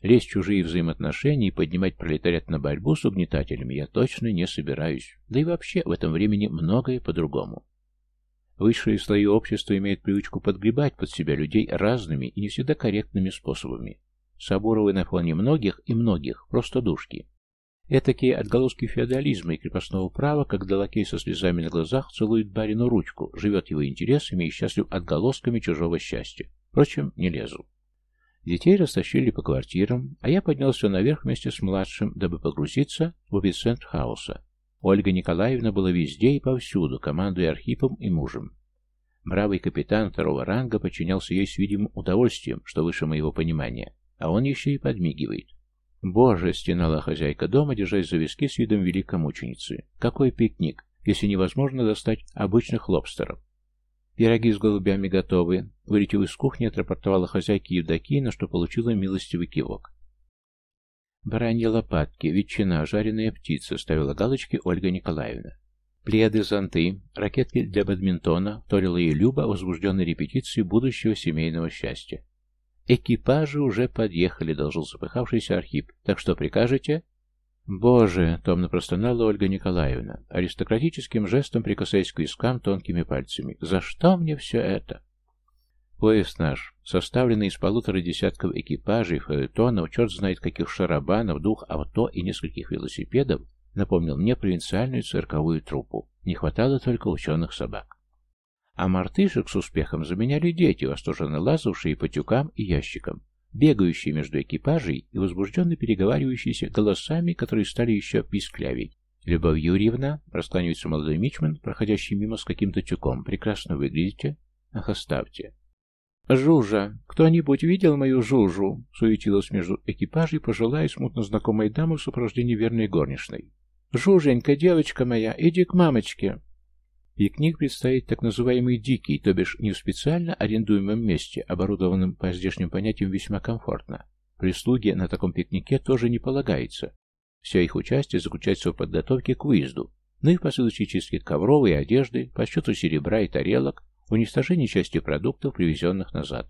Лезть в чужие взаимоотношения и поднимать пролетариат на борьбу с угнетателями я точно не собираюсь. Да и вообще в этом времени многое по-другому. Высшие слои общества имеют привычку подгребать под себя людей разными и не всегда корректными способами. Сабуровы на фоне многих и многих, просто душки. Этакие отголоски феодализма и крепостного права, когда лакей со слезами на глазах целует барину ручку, живет его интересами и счастлив отголосками чужого счастья. Впрочем, не лезу. Детей растащили по квартирам, а я поднялся наверх вместе с младшим, дабы погрузиться в эпицентр хаоса. Ольга Николаевна была везде и повсюду, командуя Архипом и мужем. Бравый капитан второго ранга подчинялся ей с видимым удовольствием, что выше моего понимания, а он еще и подмигивает. «Боже!» — стенала хозяйка дома, держась за виски с видом великой мученицы. «Какой пикник, если невозможно достать обычных лобстеров!» «Пироги с голубями готовы!» Вылетев из кухни, отрапортовала хозяйке Евдокина, что получила милостивый кивок. «Бараньи лопатки, ветчина, жареная птица», — ставила галочки Ольга Николаевна. «Пледы, зонты, ракетки для бадминтона», — вторила ей Люба, возбужденной репетицией будущего семейного счастья. «Экипажи уже подъехали», — должен запыхавшийся Архип. «Так что прикажете?» «Боже!» — томно простонала Ольга Николаевна, аристократическим жестом прикасаясь к искам тонкими пальцами. «За что мне все это?» Поезд наш, составленный из полутора десятков экипажей, фаэтонов, черт знает каких шарабанов, двух авто и нескольких велосипедов, напомнил мне провинциальную цирковую труппу. Не хватало только ученых собак. А мартышек с успехом заменяли дети, восторженно лазавшие по тюкам и ящикам, бегающие между экипажей и возбужденно переговаривающиеся голосами, которые стали еще писклявей. «Любовь Юрьевна», — раскланивается молодой мичман, проходящий мимо с каким-то тюком, — «прекрасно выглядите. Ах, оставьте». «Жужа! Кто-нибудь видел мою Жужу?» — суетилась между экипажей пожилая смутно знакомая дама в сопровождении верной горничной. «Жуженька, девочка моя, иди к мамочке!» Пикник книг предстоит так называемый «дикий», то бишь не в специально арендуемом месте, оборудованном по здешним понятиям весьма комфортно. Прислуги на таком пикнике тоже не полагается. Вся их участие заключается в подготовке к выезду, ну и в посылочной чистке ковровой одежды, по счету серебра и тарелок, уничтожении части продуктов, привезенных назад.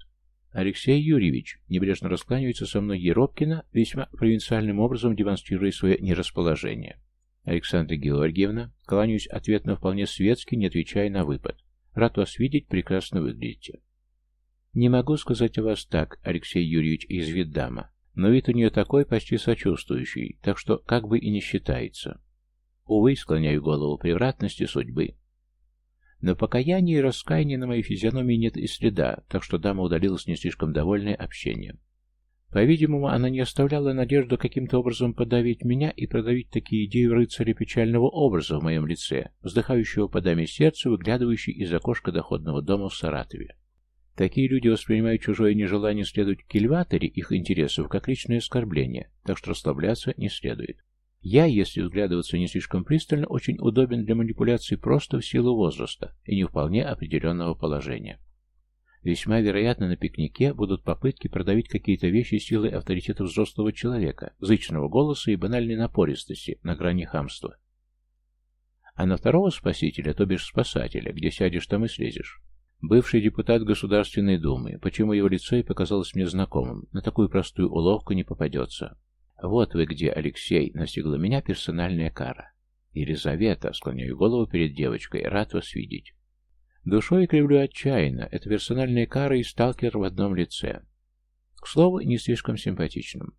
Алексей Юрьевич небрежно раскланивается со мной Еропкина, весьма провинциальным образом демонстрируя свое нерасположение. Александра Георгиевна, кланяюсь ответно вполне светски, не отвечая на выпад. Рад вас видеть, прекрасно выглядите. Не могу сказать о вас так, Алексей Юрьевич из Виддама, но вид у нее такой, почти сочувствующий, так что как бы и не считается. Увы, склоняю голову превратности судьбы. Но покаяния и раскаяния на моей физиономии нет и следа, так что дама удалилась не слишком довольная общением. По-видимому, она не оставляла надежду каким-то образом подавить меня и продавить такие идеи рыцаря печального образа в моем лице, вздыхающего по даме сердца, выглядывающей из окошка доходного дома в Саратове. Такие люди воспринимают чужое нежелание следовать к их интересов как личное оскорбление, так что расслабляться не следует. Я, если взглядываться не слишком пристально, очень удобен для манипуляций просто в силу возраста и не вполне определенного положения. Весьма вероятно, на пикнике будут попытки продавить какие-то вещи силой авторитета взрослого человека, зычного голоса и банальной напористости на грани хамства. А на второго спасителя, то бишь спасателя, где сядешь, там и слезешь. Бывший депутат Государственной Думы, почему его лицо и показалось мне знакомым, на такую простую уловку не попадется. Вот вы где, Алексей, настигла меня персональная кара. Елизавета, склоняю голову перед девочкой, рад вас видеть. Душой кривлю отчаянно, это персональная кара и сталкер в одном лице. К слову, не слишком симпатичным.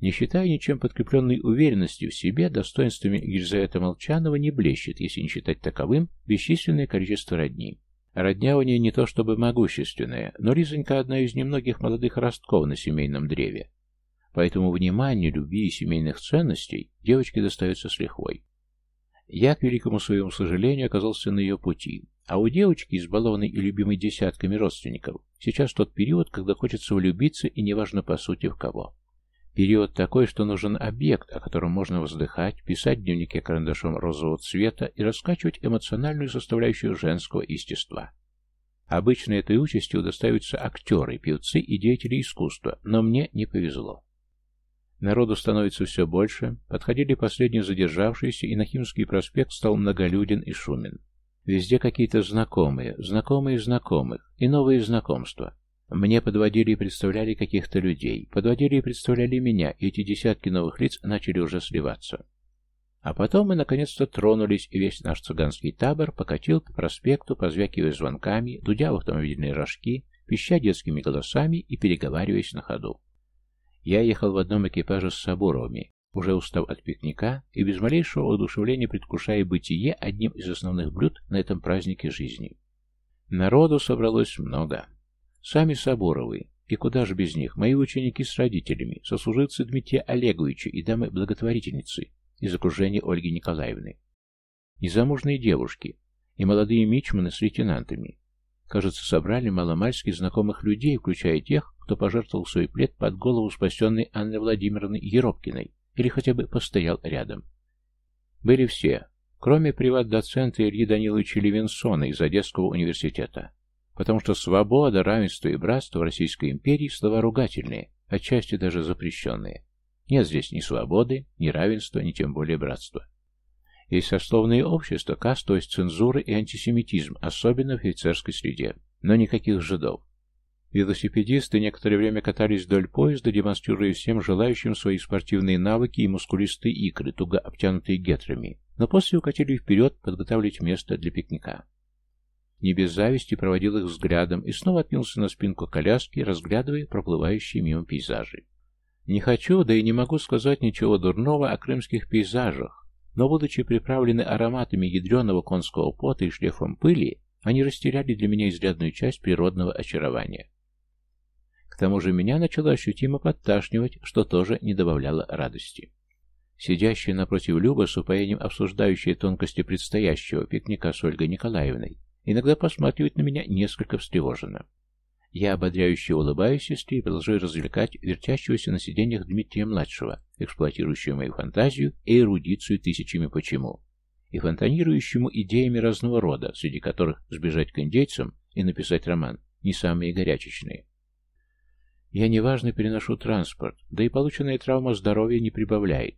Не считая ничем подкрепленной уверенностью в себе, достоинствами Гильзаэта Молчанова не блещет, если не считать таковым, бесчисленное количество родней. Родня у нее не то чтобы могущественная, но Ризонька одна из немногих молодых ростков на семейном древе. Поэтому внимание, любви и семейных ценностей девочке достается с лихвой. Я, к великому своему сожалению, оказался на ее пути. А у девочки, избалованной и любимой десятками родственников, сейчас тот период, когда хочется влюбиться и неважно по сути в кого. Период такой, что нужен объект, о котором можно вздыхать, писать в дневнике карандашом розового цвета и раскачивать эмоциональную составляющую женского естества. Обычно этой участи удостаиваются актеры, певцы и деятели искусства, но мне не повезло. Народу становится все больше, подходили последние задержавшиеся, и Нахимский проспект стал многолюден и шумен. Везде какие-то знакомые, знакомые знакомых и новые знакомства. Мне подводили и представляли каких-то людей, подводили и представляли меня, и эти десятки новых лиц начали уже сливаться. А потом мы наконец-то тронулись, и весь наш цыганский табор покатил по проспекту, позвякивая звонками, дудя в автомобильные рожки, пища детскими голосами и переговариваясь на ходу. Я ехал в одном экипаже с Сабуровыми, уже устав от пикника и без малейшего удушевления предвкушая бытие одним из основных блюд на этом празднике жизни. Народу собралось много. Сами Сабуровы, и куда же без них, мои ученики с родителями, сослуживцы Дмитрия Олеговича и дамы-благотворительницы из окружения Ольги Николаевны, незамужные девушки и молодые мичманы с лейтенантами. Кажется, собрали маломальски знакомых людей, включая тех, кто пожертвовал свой плед под голову спасенной Анны Владимировны Еропкиной или хотя бы постоял рядом. Были все, кроме приват-доцента Ильи Даниловича Левинсона из Одесского университета, потому что свобода, равенство и братство в Российской империи – слова ругательные, отчасти даже запрещенные. Нет здесь ни свободы, ни равенства, ни тем более братства. Есть сословные общества, каст, то есть цензура и антисемитизм, особенно в офицерской среде, но никаких жидов. Велосипедисты некоторое время катались вдоль поезда, демонстрируя всем желающим свои спортивные навыки и мускулистые икры, туго обтянутые гетрами, но после укатили вперед подготавливать место для пикника. Не без зависти проводил их взглядом и снова отнялся на спинку коляски, разглядывая проплывающие мимо пейзажи. Не хочу, да и не могу сказать ничего дурного о крымских пейзажах, но, будучи приправлены ароматами ядреного конского пота и шлефом пыли, они растеряли для меня изрядную часть природного очарования тому же меня начало ощутимо подташнивать, что тоже не добавляло радости. Сидящая напротив Люба с упоением обсуждающая тонкости предстоящего пикника с Ольгой Николаевной, иногда посматривает на меня несколько встревоженно. Я ободряюще улыбаюсь сестре и продолжаю развлекать вертящегося на сиденьях Дмитрия-младшего, эксплуатирующего мою фантазию и эрудицию тысячами почему, и фонтанирующему идеями разного рода, среди которых сбежать к индейцам и написать роман, не самые горячечные. Я неважно переношу транспорт, да и полученная травма здоровья не прибавляет.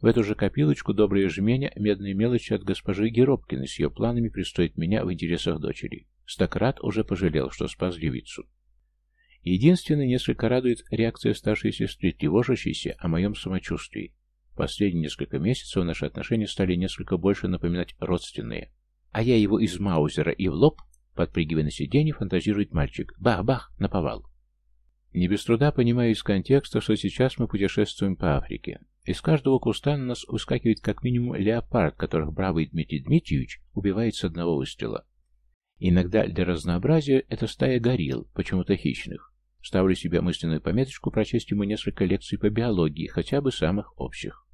В эту же копилочку добрые жменя медные мелочи от госпожи Геробкины с ее планами пристоит меня в интересах дочери. Стократ уже пожалел, что спас девицу. Единственное, несколько радует реакция старшей сестры, тревожащейся о моем самочувствии. Последние несколько месяцев наши отношения стали несколько больше напоминать родственные. А я его из Маузера и в лоб, подпрыгивая на сиденье, фантазирует мальчик. Бах-бах, наповал. Не без труда понимаю из контекста, что сейчас мы путешествуем по Африке. Из каждого куста на нас ускакивает как минимум леопард, которых бравый Дмитрий Дмитриевич убивает с одного выстрела. Иногда для разнообразия это стая горилл, почему-то хищных. Ставлю себе мысленную пометочку прочесть ему несколько лекций по биологии, хотя бы самых общих.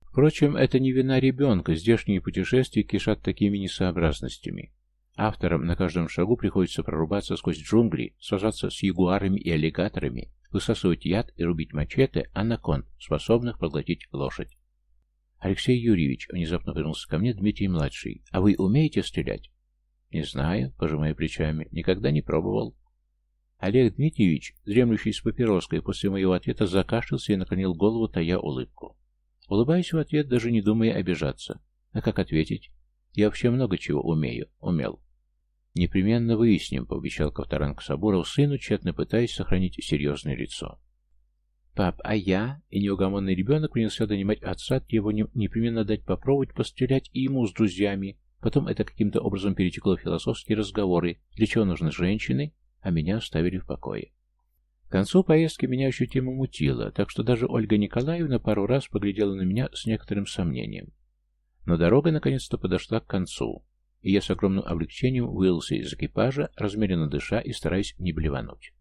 Впрочем, это не вина ребенка, здешние путешествия кишат такими несообразностями. Авторам на каждом шагу приходится прорубаться сквозь джунгли, сражаться с ягуарами и аллигаторами, высасывать яд и рубить мачете анаконд, способных проглотить лошадь. «Алексей Юрьевич», — внезапно вернулся ко мне Дмитрий-младший, — «а вы умеете стрелять?» «Не знаю», — пожимая плечами, — «никогда не пробовал». Олег Дмитриевич, дремлющий с папироской, после моего ответа закашлялся и наклонил голову, тая улыбку. Улыбаюсь в ответ, даже не думая обижаться. А как ответить? Я вообще много чего умею, умел. Непременно выясним, пообещал Ковторанг Сабуров сыну, тщетно пытаясь сохранить серьезное лицо. Пап, а я? И неугомонный ребенок принялся донимать отца, требованием непременно дать попробовать пострелять и ему с друзьями. Потом это каким-то образом перетекло в философские разговоры, для чего нужны женщины, а меня оставили в покое. К концу поездки меня ощутимо мутило, так что даже Ольга Николаевна пару раз поглядела на меня с некоторым сомнением. Но дорога наконец-то подошла к концу, и я с огромным облегчением вылился из экипажа, размеренно дыша и стараясь не блевануть.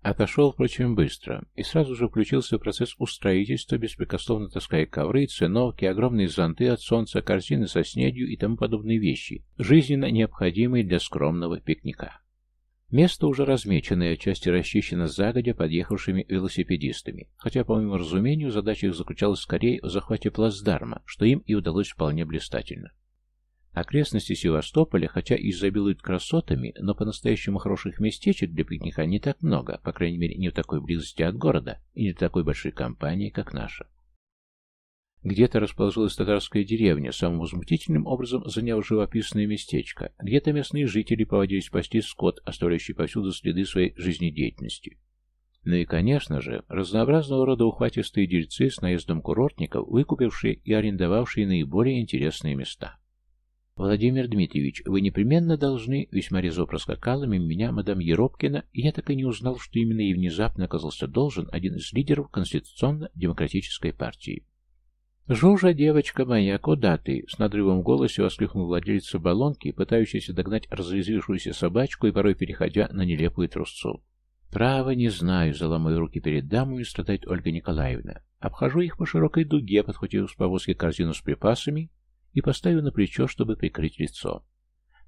Отошел, впрочем, быстро, и сразу же включился в процесс устроительства, беспрекословно таская ковры, циновки, огромные зонты от солнца, корзины со снедью и тому подобные вещи, жизненно необходимые для скромного пикника. Место уже размечено и отчасти расчищено загодя подъехавшими велосипедистами, хотя, по моему разумению, задача их заключалась скорее в захвате плацдарма, что им и удалось вполне блистательно. Окрестности Севастополя, хотя и изобилуют красотами, но по-настоящему хороших местечек для пикника не так много, по крайней мере, не в такой близости от города и не в такой большой компании, как наша. Где-то расположилась татарская деревня, самым возмутительным образом заняв живописное местечко. Где-то местные жители поводились пасти скот, оставляющий повсюду следы своей жизнедеятельности. Ну и, конечно же, разнообразного рода ухватистые дельцы с наездом курортников, выкупившие и арендовавшие наиболее интересные места. «Владимир Дмитриевич, вы непременно должны...» Весьма резво проскакала мимо меня мадам Еропкина, и я так и не узнал, что именно и внезапно оказался должен один из лидеров Конституционно-демократической партии. «Жужа, девочка моя, куда ты?» — с надрывом в голосе воскликнул владелица баллонки, пытающаяся догнать разрезвившуюся собачку и порой переходя на нелепую трусцу. «Право не знаю», — заломаю руки перед дамами, страдает Ольга Николаевна. Обхожу их по широкой дуге, подхватив с повозки корзину с припасами и поставив на плечо, чтобы прикрыть лицо.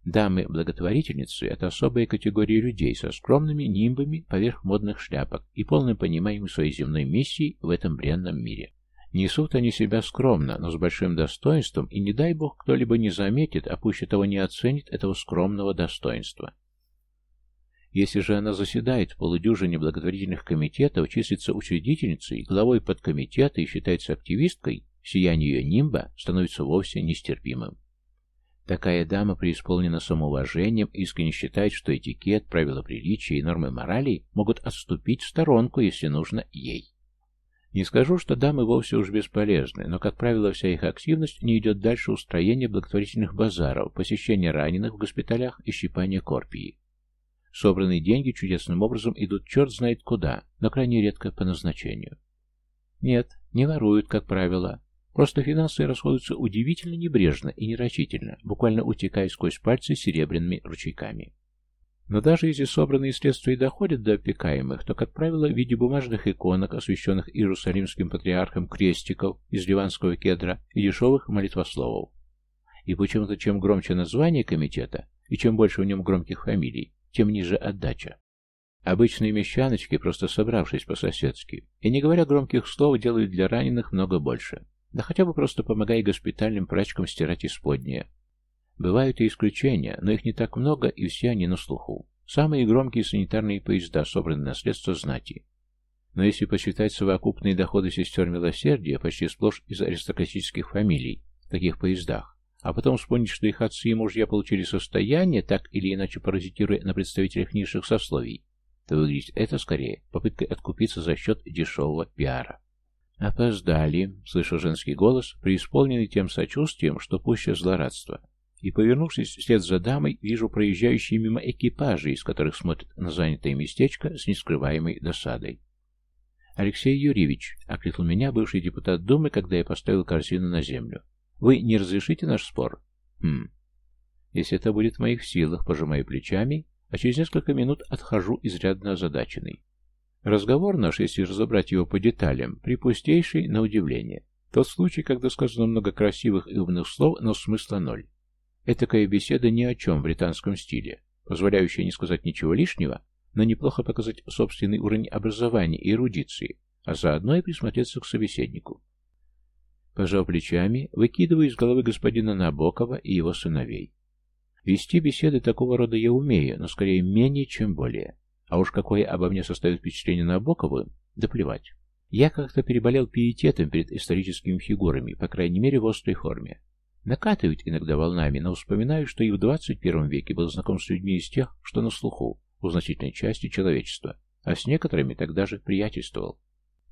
Дамы-благотворительницы — это особая категория людей со скромными нимбами поверх модных шляпок и полным пониманием своей земной миссии в этом бренном мире. Несут они себя скромно, но с большим достоинством, и не дай бог кто-либо не заметит, а пусть этого не оценит этого скромного достоинства. Если же она заседает в полудюжине благотворительных комитетов, числится учредительницей, главой подкомитета и считается активисткой, сияние ее нимба становится вовсе нестерпимым. Такая дама преисполнена самоуважением и искренне считает, что этикет, правила приличия и нормы морали могут отступить в сторонку, если нужно ей. Не скажу, что дамы вовсе уж бесполезны, но, как правило, вся их активность не идет дальше устроения благотворительных базаров, посещения раненых в госпиталях и щипания корпии. Собранные деньги чудесным образом идут черт знает куда, но крайне редко по назначению. Нет, не воруют, как правило. Просто финансы расходуются удивительно небрежно и нерачительно, буквально утекая сквозь пальцы серебряными ручейками. Но даже если собранные средства и доходят до опекаемых, то, как правило, в виде бумажных иконок, освященных Иерусалимским патриархом крестиков из ливанского кедра и дешевых молитвословов. И почему-то чем громче название комитета, и чем больше в нем громких фамилий, тем ниже отдача. Обычные мещаночки, просто собравшись по-соседски, и не говоря громких слов, делают для раненых много больше. Да хотя бы просто помогая госпитальным прачкам стирать исподнее, Бывают и исключения, но их не так много, и все они на слуху. Самые громкие санитарные поезда собраны на средства знати. Но если посчитать совокупные доходы сестер милосердия, почти сплошь из аристократических фамилий, в таких поездах, а потом вспомнить, что их отцы и мужья получили состояние, так или иначе паразитируя на представителях низших сословий, то выглядит это скорее попыткой откупиться за счет дешевого пиара. «Опоздали», — слышал женский голос, преисполненный тем сочувствием, что пуще злорадство и, повернувшись вслед за дамой, вижу проезжающие мимо экипажи, из которых смотрят на занятое местечко с нескрываемой досадой. «Алексей Юрьевич», — окликнул меня бывший депутат Думы, когда я поставил корзину на землю, — «вы не разрешите наш спор?» «Хм. Если это будет в моих силах, пожимаю плечами, а через несколько минут отхожу изрядно озадаченный. Разговор наш, если разобрать его по деталям, припустейший на удивление. Тот случай, когда сказано много красивых и умных слов, но смысла ноль. Этакая беседа ни о чем в британском стиле, позволяющая не сказать ничего лишнего, но неплохо показать собственный уровень образования и эрудиции, а заодно и присмотреться к собеседнику. Пожал плечами, выкидываю из головы господина Набокова и его сыновей. Вести беседы такого рода я умею, но скорее менее, чем более. А уж какое обо мне составит впечатление Набокову, да плевать. Я как-то переболел пиететом перед историческими фигурами, по крайней мере в острой форме. Накатывает иногда волнами, но вспоминаю, что и в 21 веке был знаком с людьми из тех, что на слуху, у значительной части человечества, а с некоторыми тогда же приятельствовал.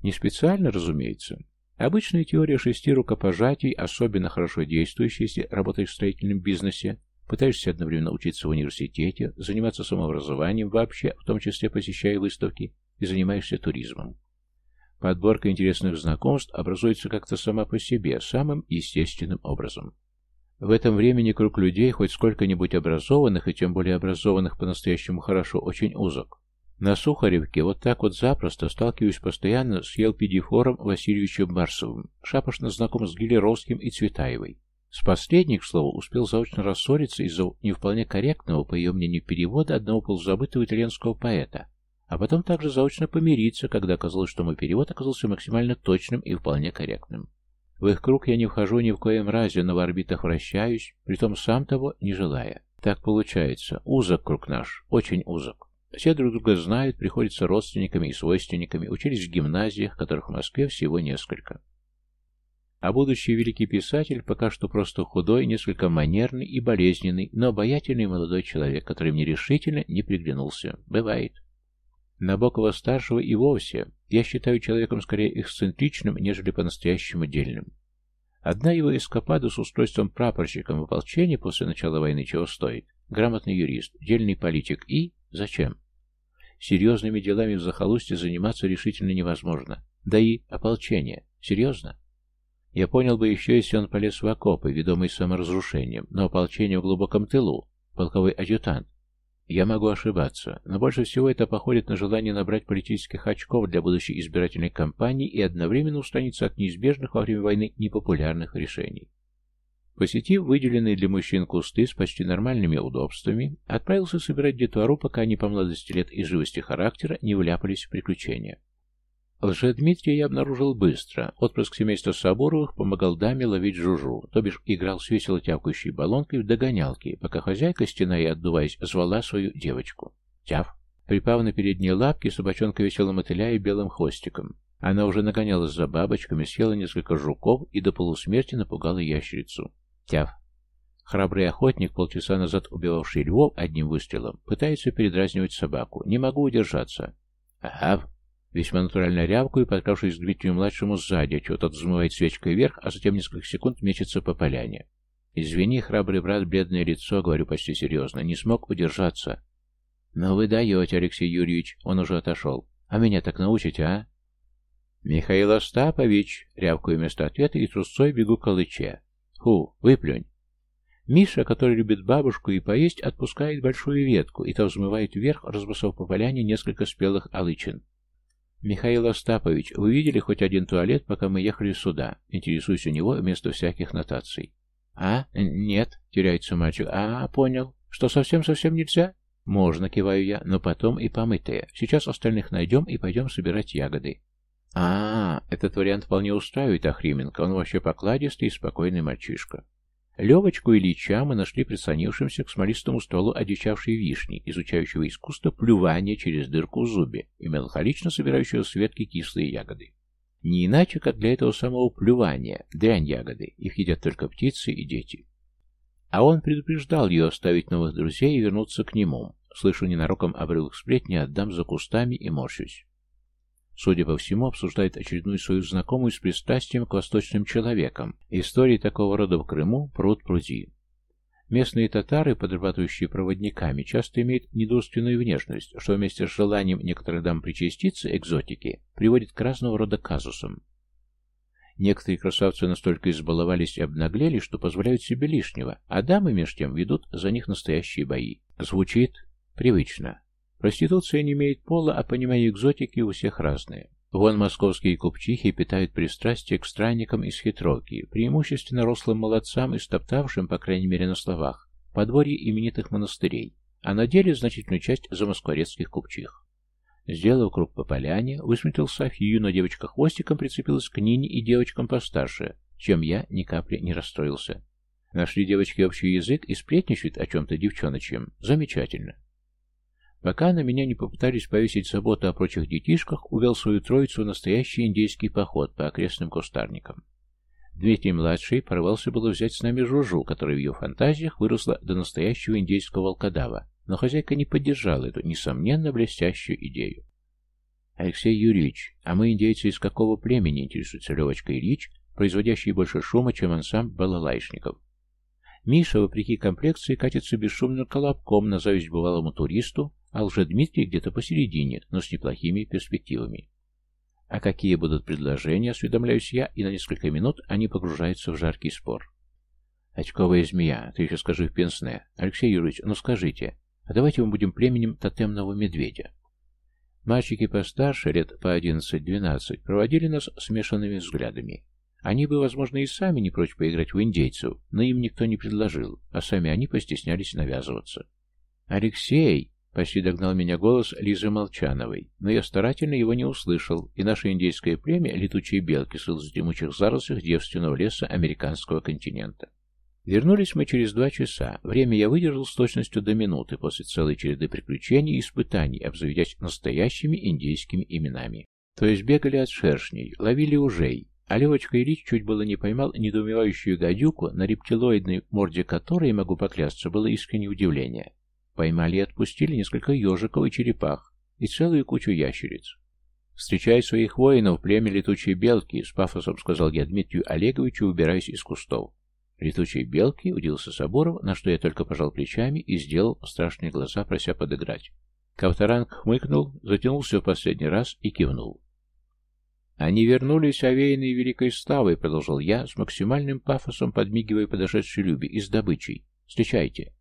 Не специально, разумеется. Обычная теория шести рукопожатий, особенно хорошо действующая, если работаешь в строительном бизнесе, пытаешься одновременно учиться в университете, заниматься самообразованием вообще, в том числе посещая выставки, и занимаешься туризмом. Подборка интересных знакомств образуется как-то сама по себе, самым естественным образом. В этом времени круг людей, хоть сколько-нибудь образованных, и тем более образованных по-настоящему хорошо, очень узок. На Сухаревке вот так вот запросто сталкиваюсь постоянно с Елпидифором Васильевичем Барсовым, шапошно знаком с Гелеровским и Цветаевой. С последних, к слову, успел заочно рассориться из-за не вполне корректного, по ее мнению, перевода одного полузабытого итальянского поэта, а потом также заочно помириться, когда оказалось, что мой перевод оказался максимально точным и вполне корректным. В их круг я не вхожу ни в коем разе, но в орбитах вращаюсь, притом сам того не желая. Так получается. Узок круг наш, очень узок. Все друг друга знают, приходятся родственниками и свойственниками, учились в гимназиях, которых в Москве всего несколько. А будущий великий писатель пока что просто худой, несколько манерный и болезненный, но обаятельный молодой человек, который мне решительно не приглянулся. Бывает. Набокова-старшего и вовсе я считаю человеком скорее эксцентричным, нежели по-настоящему дельным. Одна его эскапада с устройством прапорщиком в ополчении после начала войны чего стоит? Грамотный юрист, дельный политик и... зачем? Серьезными делами в захолустье заниматься решительно невозможно. Да и ополчение. Серьезно? Я понял бы еще, если он полез в окопы, ведомый саморазрушением, но ополчение в глубоком тылу, полковой адъютант, я могу ошибаться, но больше всего это походит на желание набрать политических очков для будущей избирательной кампании и одновременно устраниться от неизбежных во время войны непопулярных решений. Посетив выделенные для мужчин кусты с почти нормальными удобствами, отправился собирать детвору, пока они по молодости лет и живости характера не вляпались в приключения. Лжедмитрия я обнаружил быстро. Отпрыск семейства Соборовых помогал даме ловить жужу, то бишь играл с весело тявкающей баллонкой в догонялки, пока хозяйка, стена и отдуваясь, звала свою девочку. Тяв. Припав на передние лапки, собачонка висела мотыля и белым хвостиком. Она уже нагонялась за бабочками, съела несколько жуков и до полусмерти напугала ящерицу. Тяв. Храбрый охотник, полчаса назад убивавший львов одним выстрелом, пытается передразнивать собаку. Не могу удержаться. Ага. Весьма натурально рявкую, подкравшись к Дмитрию-младшему сзади, чего тот взмывает свечкой вверх, а затем несколько секунд мечется по поляне. «Извини, храбрый брат, бледное лицо», — говорю почти серьезно, — «не смог удержаться». «Но вы даете, Алексей Юрьевич, он уже отошел. А меня так научите, а?» «Михаил Остапович!» — рявкаю вместо ответа и трусцой бегу к Алыче. Ху, выплюнь!» Миша, который любит бабушку и поесть, отпускает большую ветку, и то взмывает вверх, разбросав по поляне несколько спелых алычин. «Михаил Остапович, вы видели хоть один туалет, пока мы ехали сюда?» Интересуюсь у него вместо всяких нотаций. «А? Нет», — теряется мальчик. «А, понял. Что, совсем-совсем нельзя?» «Можно», — киваю я, — «но потом и помытые. Сейчас остальных найдем и пойдем собирать ягоды». А, этот вариант вполне устраивает Ахрименко. Он вообще покладистый и спокойный мальчишка. Левочку Ильича мы нашли прислонившимся к смолистому столу одичавшей вишни, изучающего искусство плювания через дырку в зубе и меланхолично собирающего с ветки кислые ягоды. Не иначе, как для этого самого плювания, дрянь ягоды, их едят только птицы и дети. А он предупреждал ее оставить новых друзей и вернуться к нему. Слышу ненароком обрывок сплетни, отдам за кустами и морщусь. Судя по всему, обсуждает очередную свою знакомую с пристрастием к восточным человекам. Истории такого рода в Крыму пруд пруди. Местные татары, подрабатывающие проводниками, часто имеют недурственную внешность, что вместе с желанием некоторых дам причаститься экзотики приводит к разного рода казусам. Некоторые красавцы настолько избаловались и обнаглели, что позволяют себе лишнего, а дамы меж тем ведут за них настоящие бои. Звучит привычно. Проституция не имеет пола, а понимание экзотики у всех разные. Вон московские купчихи питают пристрастие к странникам из хитрогии, преимущественно рослым молодцам, истоптавшим, по крайней мере на словах, подворье именитых монастырей, а на деле значительную часть замоскворецких купчих. Сделав круг по поляне, высмотрел Софию, но девочка хвостиком прицепилась к Нине и девочкам постарше, чем я ни капли не расстроился. Нашли девочки общий язык и сплетничают о чем-то девчоночьем. Замечательно. Пока на меня не попытались повесить заботу о прочих детишках, увел свою троицу в настоящий индейский поход по окрестным кустарникам. Дмитрий-младший порвался было взять с нами Жужу, которая в ее фантазиях выросла до настоящего индейского волкодава, но хозяйка не поддержала эту, несомненно, блестящую идею. «Алексей Юрьевич, а мы индейцы из какого племени?» — интересуется Левочка Ильич, производящий больше шума, чем ансамбль балалайшников. Миша, вопреки комплекции, катится бесшумно колобком, назовись бывалому туристу, а Дмитрий где-то посередине, но с неплохими перспективами. А какие будут предложения, осведомляюсь я, и на несколько минут они погружаются в жаркий спор. Очковая змея, ты еще скажи в пенсне. Алексей Юрьевич, ну скажите, а давайте мы будем племенем тотемного медведя. Мальчики постарше, лет по 11-12, проводили нас смешанными взглядами. Они бы, возможно, и сами не прочь поиграть в индейцев, но им никто не предложил, а сами они постеснялись навязываться. «Алексей!» — почти догнал меня голос Лизы Молчановой, но я старательно его не услышал, и наше индейское племя — летучие белки с дремучих зарослях девственного леса американского континента. Вернулись мы через два часа. Время я выдержал с точностью до минуты после целой череды приключений и испытаний, обзаведясь настоящими индейскими именами. То есть бегали от шершней, ловили ужей, а Левочка Ильич чуть было не поймал недоумевающую гадюку, на рептилоидной морде которой, могу поклясться, было искреннее удивление. Поймали и отпустили несколько ежиков и черепах, и целую кучу ящериц. «Встречай своих воинов, племя летучей белки», — с пафосом сказал я Дмитрию Олеговичу, убираясь из кустов. «Летучей белки?» — удивился Соборов, на что я только пожал плечами и сделал страшные глаза, прося подыграть. Кавторанг хмыкнул, затянулся в последний раз и кивнул. Они вернулись, овеянные великой ставой, продолжал я, с максимальным пафосом подмигивая подошедшей Любе, из добычей. Встречайте.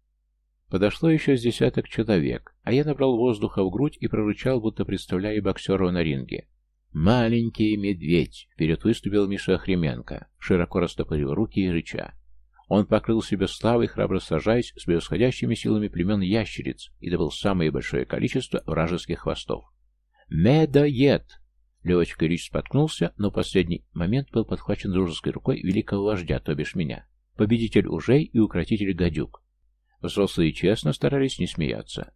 Подошло еще с десяток человек, а я набрал воздуха в грудь и прорычал, будто представляя боксера на ринге. «Маленький медведь!» — вперед выступил Миша Охременко, широко растопырив руки и рыча. Он покрыл себя славой, храбро сражаясь с превосходящими силами племен ящериц и добыл самое большое количество вражеских хвостов. «Медоед!» Левочка Ильич споткнулся, но последний момент был подхвачен дружеской рукой великого вождя, то бишь меня, победитель ужей и укротитель гадюк. Взрослые честно старались не смеяться.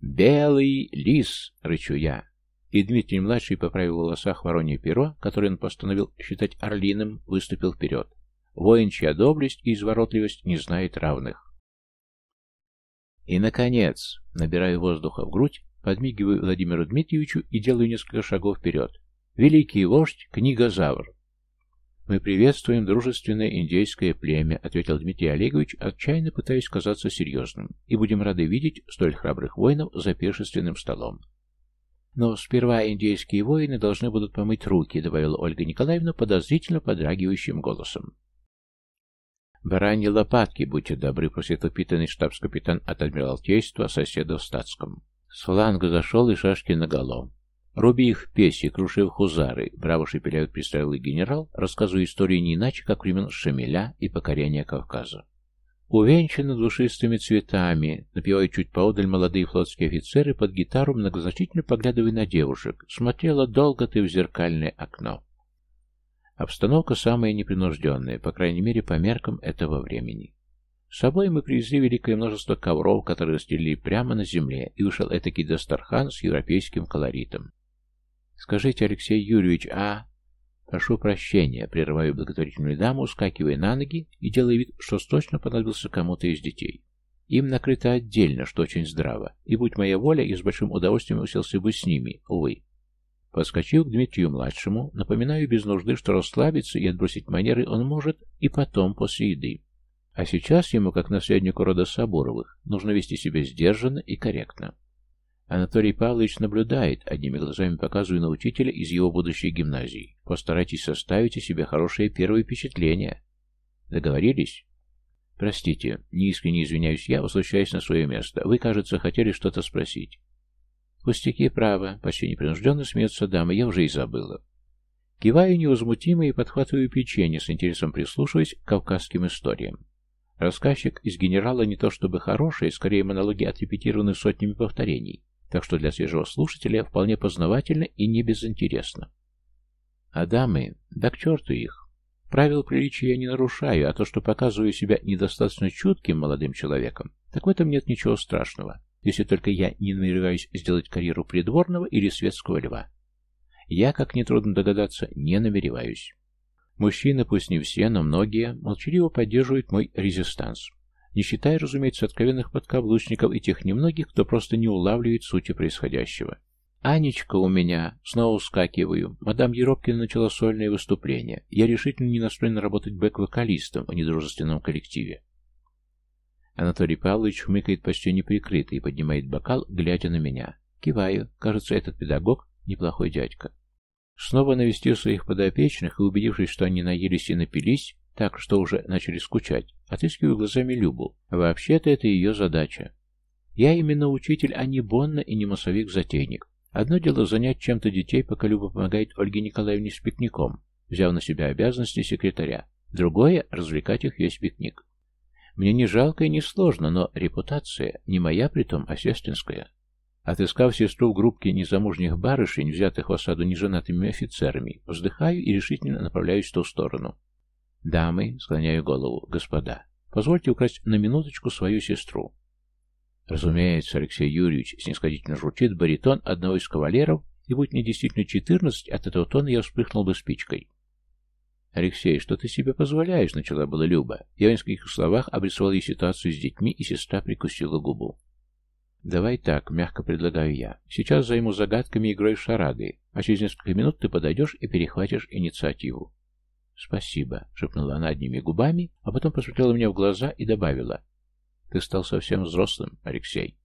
«Белый лис!» — рычу я. И Дмитрий-младший, поправил в волосах воронье перо, которое он постановил считать орлиным, выступил вперед. Воин, чья доблесть и изворотливость не знает равных. И, наконец, набираю воздуха в грудь Подмигиваю Владимиру Дмитриевичу и делаю несколько шагов вперед. «Великий вождь, книга книгозавр!» «Мы приветствуем дружественное индейское племя», — ответил Дмитрий Олегович, отчаянно пытаясь казаться серьезным, «и будем рады видеть столь храбрых воинов за пиршественным столом». «Но сперва индейские воины должны будут помыть руки», — добавила Ольга Николаевна подозрительно подрагивающим голосом. «Бараньи лопатки, будьте добры», — просветлопитанный штабс-капитан от Адмиралтейства соседа в статском. С фланга зашел и шашки наголо. Руби их песи, круши в хузары, браво шепеляют пристрелый генерал, рассказывая историю не иначе, как времен Шамиля и покорения Кавказа. Увенчаны душистыми цветами, напевая чуть поодаль молодые флотские офицеры под гитару, многозначительно поглядывая на девушек, смотрела долго ты в зеркальное окно. Обстановка самая непринужденная, по крайней мере, по меркам этого времени. С собой мы привезли великое множество ковров, которые расстелили прямо на земле, и вышел этакий дастархан с европейским колоритом. «Скажите, Алексей Юрьевич, а...» «Прошу прощения», — прерываю благотворительную даму, вскакивая на ноги и делая вид, что точно понадобился кому-то из детей. Им накрыто отдельно, что очень здраво, и, будь моя воля, я с большим удовольствием уселся бы с ними, увы. Подскочив к Дмитрию-младшему, напоминаю без нужды, что расслабиться и отбросить манеры он может и потом, после еды. А сейчас ему, как наследнику рода Соборовых, нужно вести себя сдержанно и корректно. Анатолий Павлович наблюдает, одними глазами показывая на учителя из его будущей гимназии. Постарайтесь составить о себе хорошее первое впечатление. Договорились? Простите, неискренне извиняюсь я, возвращаясь на свое место. Вы, кажется, хотели что-то спросить. Пустяки, правы, Почти непринужденно смеется дама, я уже и забыла. Киваю невозмутимо и подхватываю печенье, с интересом прислушиваясь к кавказским историям. Рассказчик из генерала не то чтобы хороший, скорее монологи отрепетированы сотнями повторений, так что для свежего слушателя вполне познавательно и не безинтересно. А дамы, да к черту их. Правил приличия я не нарушаю, а то, что показываю себя недостаточно чутким молодым человеком, так в этом нет ничего страшного, если только я не намереваюсь сделать карьеру придворного или светского льва. Я, как нетрудно догадаться, не намереваюсь. Мужчины, пусть не все, но многие, молчаливо поддерживают мой резистанс. Не считая, разумеется, откровенных подкаблучников и тех немногих, кто просто не улавливает сути происходящего. «Анечка у меня!» Снова вскакиваю. Мадам Еропкина начала сольное выступление. Я решительно не настроен работать бэк-вокалистом в недружественном коллективе. Анатолий Павлович хмыкает почти неприкрыто и поднимает бокал, глядя на меня. Киваю. Кажется, этот педагог неплохой дядька. Снова навестив своих подопечных и убедившись, что они наелись и напились, так что уже начали скучать, отыскиваю глазами Любу. Вообще-то это ее задача. Я именно учитель, а не Бонна и не массовик-затейник. Одно дело занять чем-то детей, пока Люба помогает Ольге Николаевне с пикником, взяв на себя обязанности секретаря. Другое – развлекать их весь пикник. Мне не жалко и не сложно, но репутация не моя притом, а сестринская. Отыскав сестру в группке незамужних барышень, взятых в осаду неженатыми офицерами, вздыхаю и решительно направляюсь в ту сторону. «Дамы», — склоняю голову, — «господа, позвольте украсть на минуточку свою сестру». Разумеется, Алексей Юрьевич снисходительно журчит баритон одного из кавалеров, и будь мне действительно четырнадцать, от этого тона я вспыхнул бы спичкой. «Алексей, что ты себе позволяешь?» — начала была Люба. Я в нескольких словах обрисовал ей ситуацию с детьми, и сестра прикусила губу. «Давай так», — мягко предлагаю я. «Сейчас займу загадками игрой в шарады, а через несколько минут ты подойдешь и перехватишь инициативу». «Спасибо», — шепнула она одними губами, а потом посмотрела мне в глаза и добавила. «Ты стал совсем взрослым, Алексей».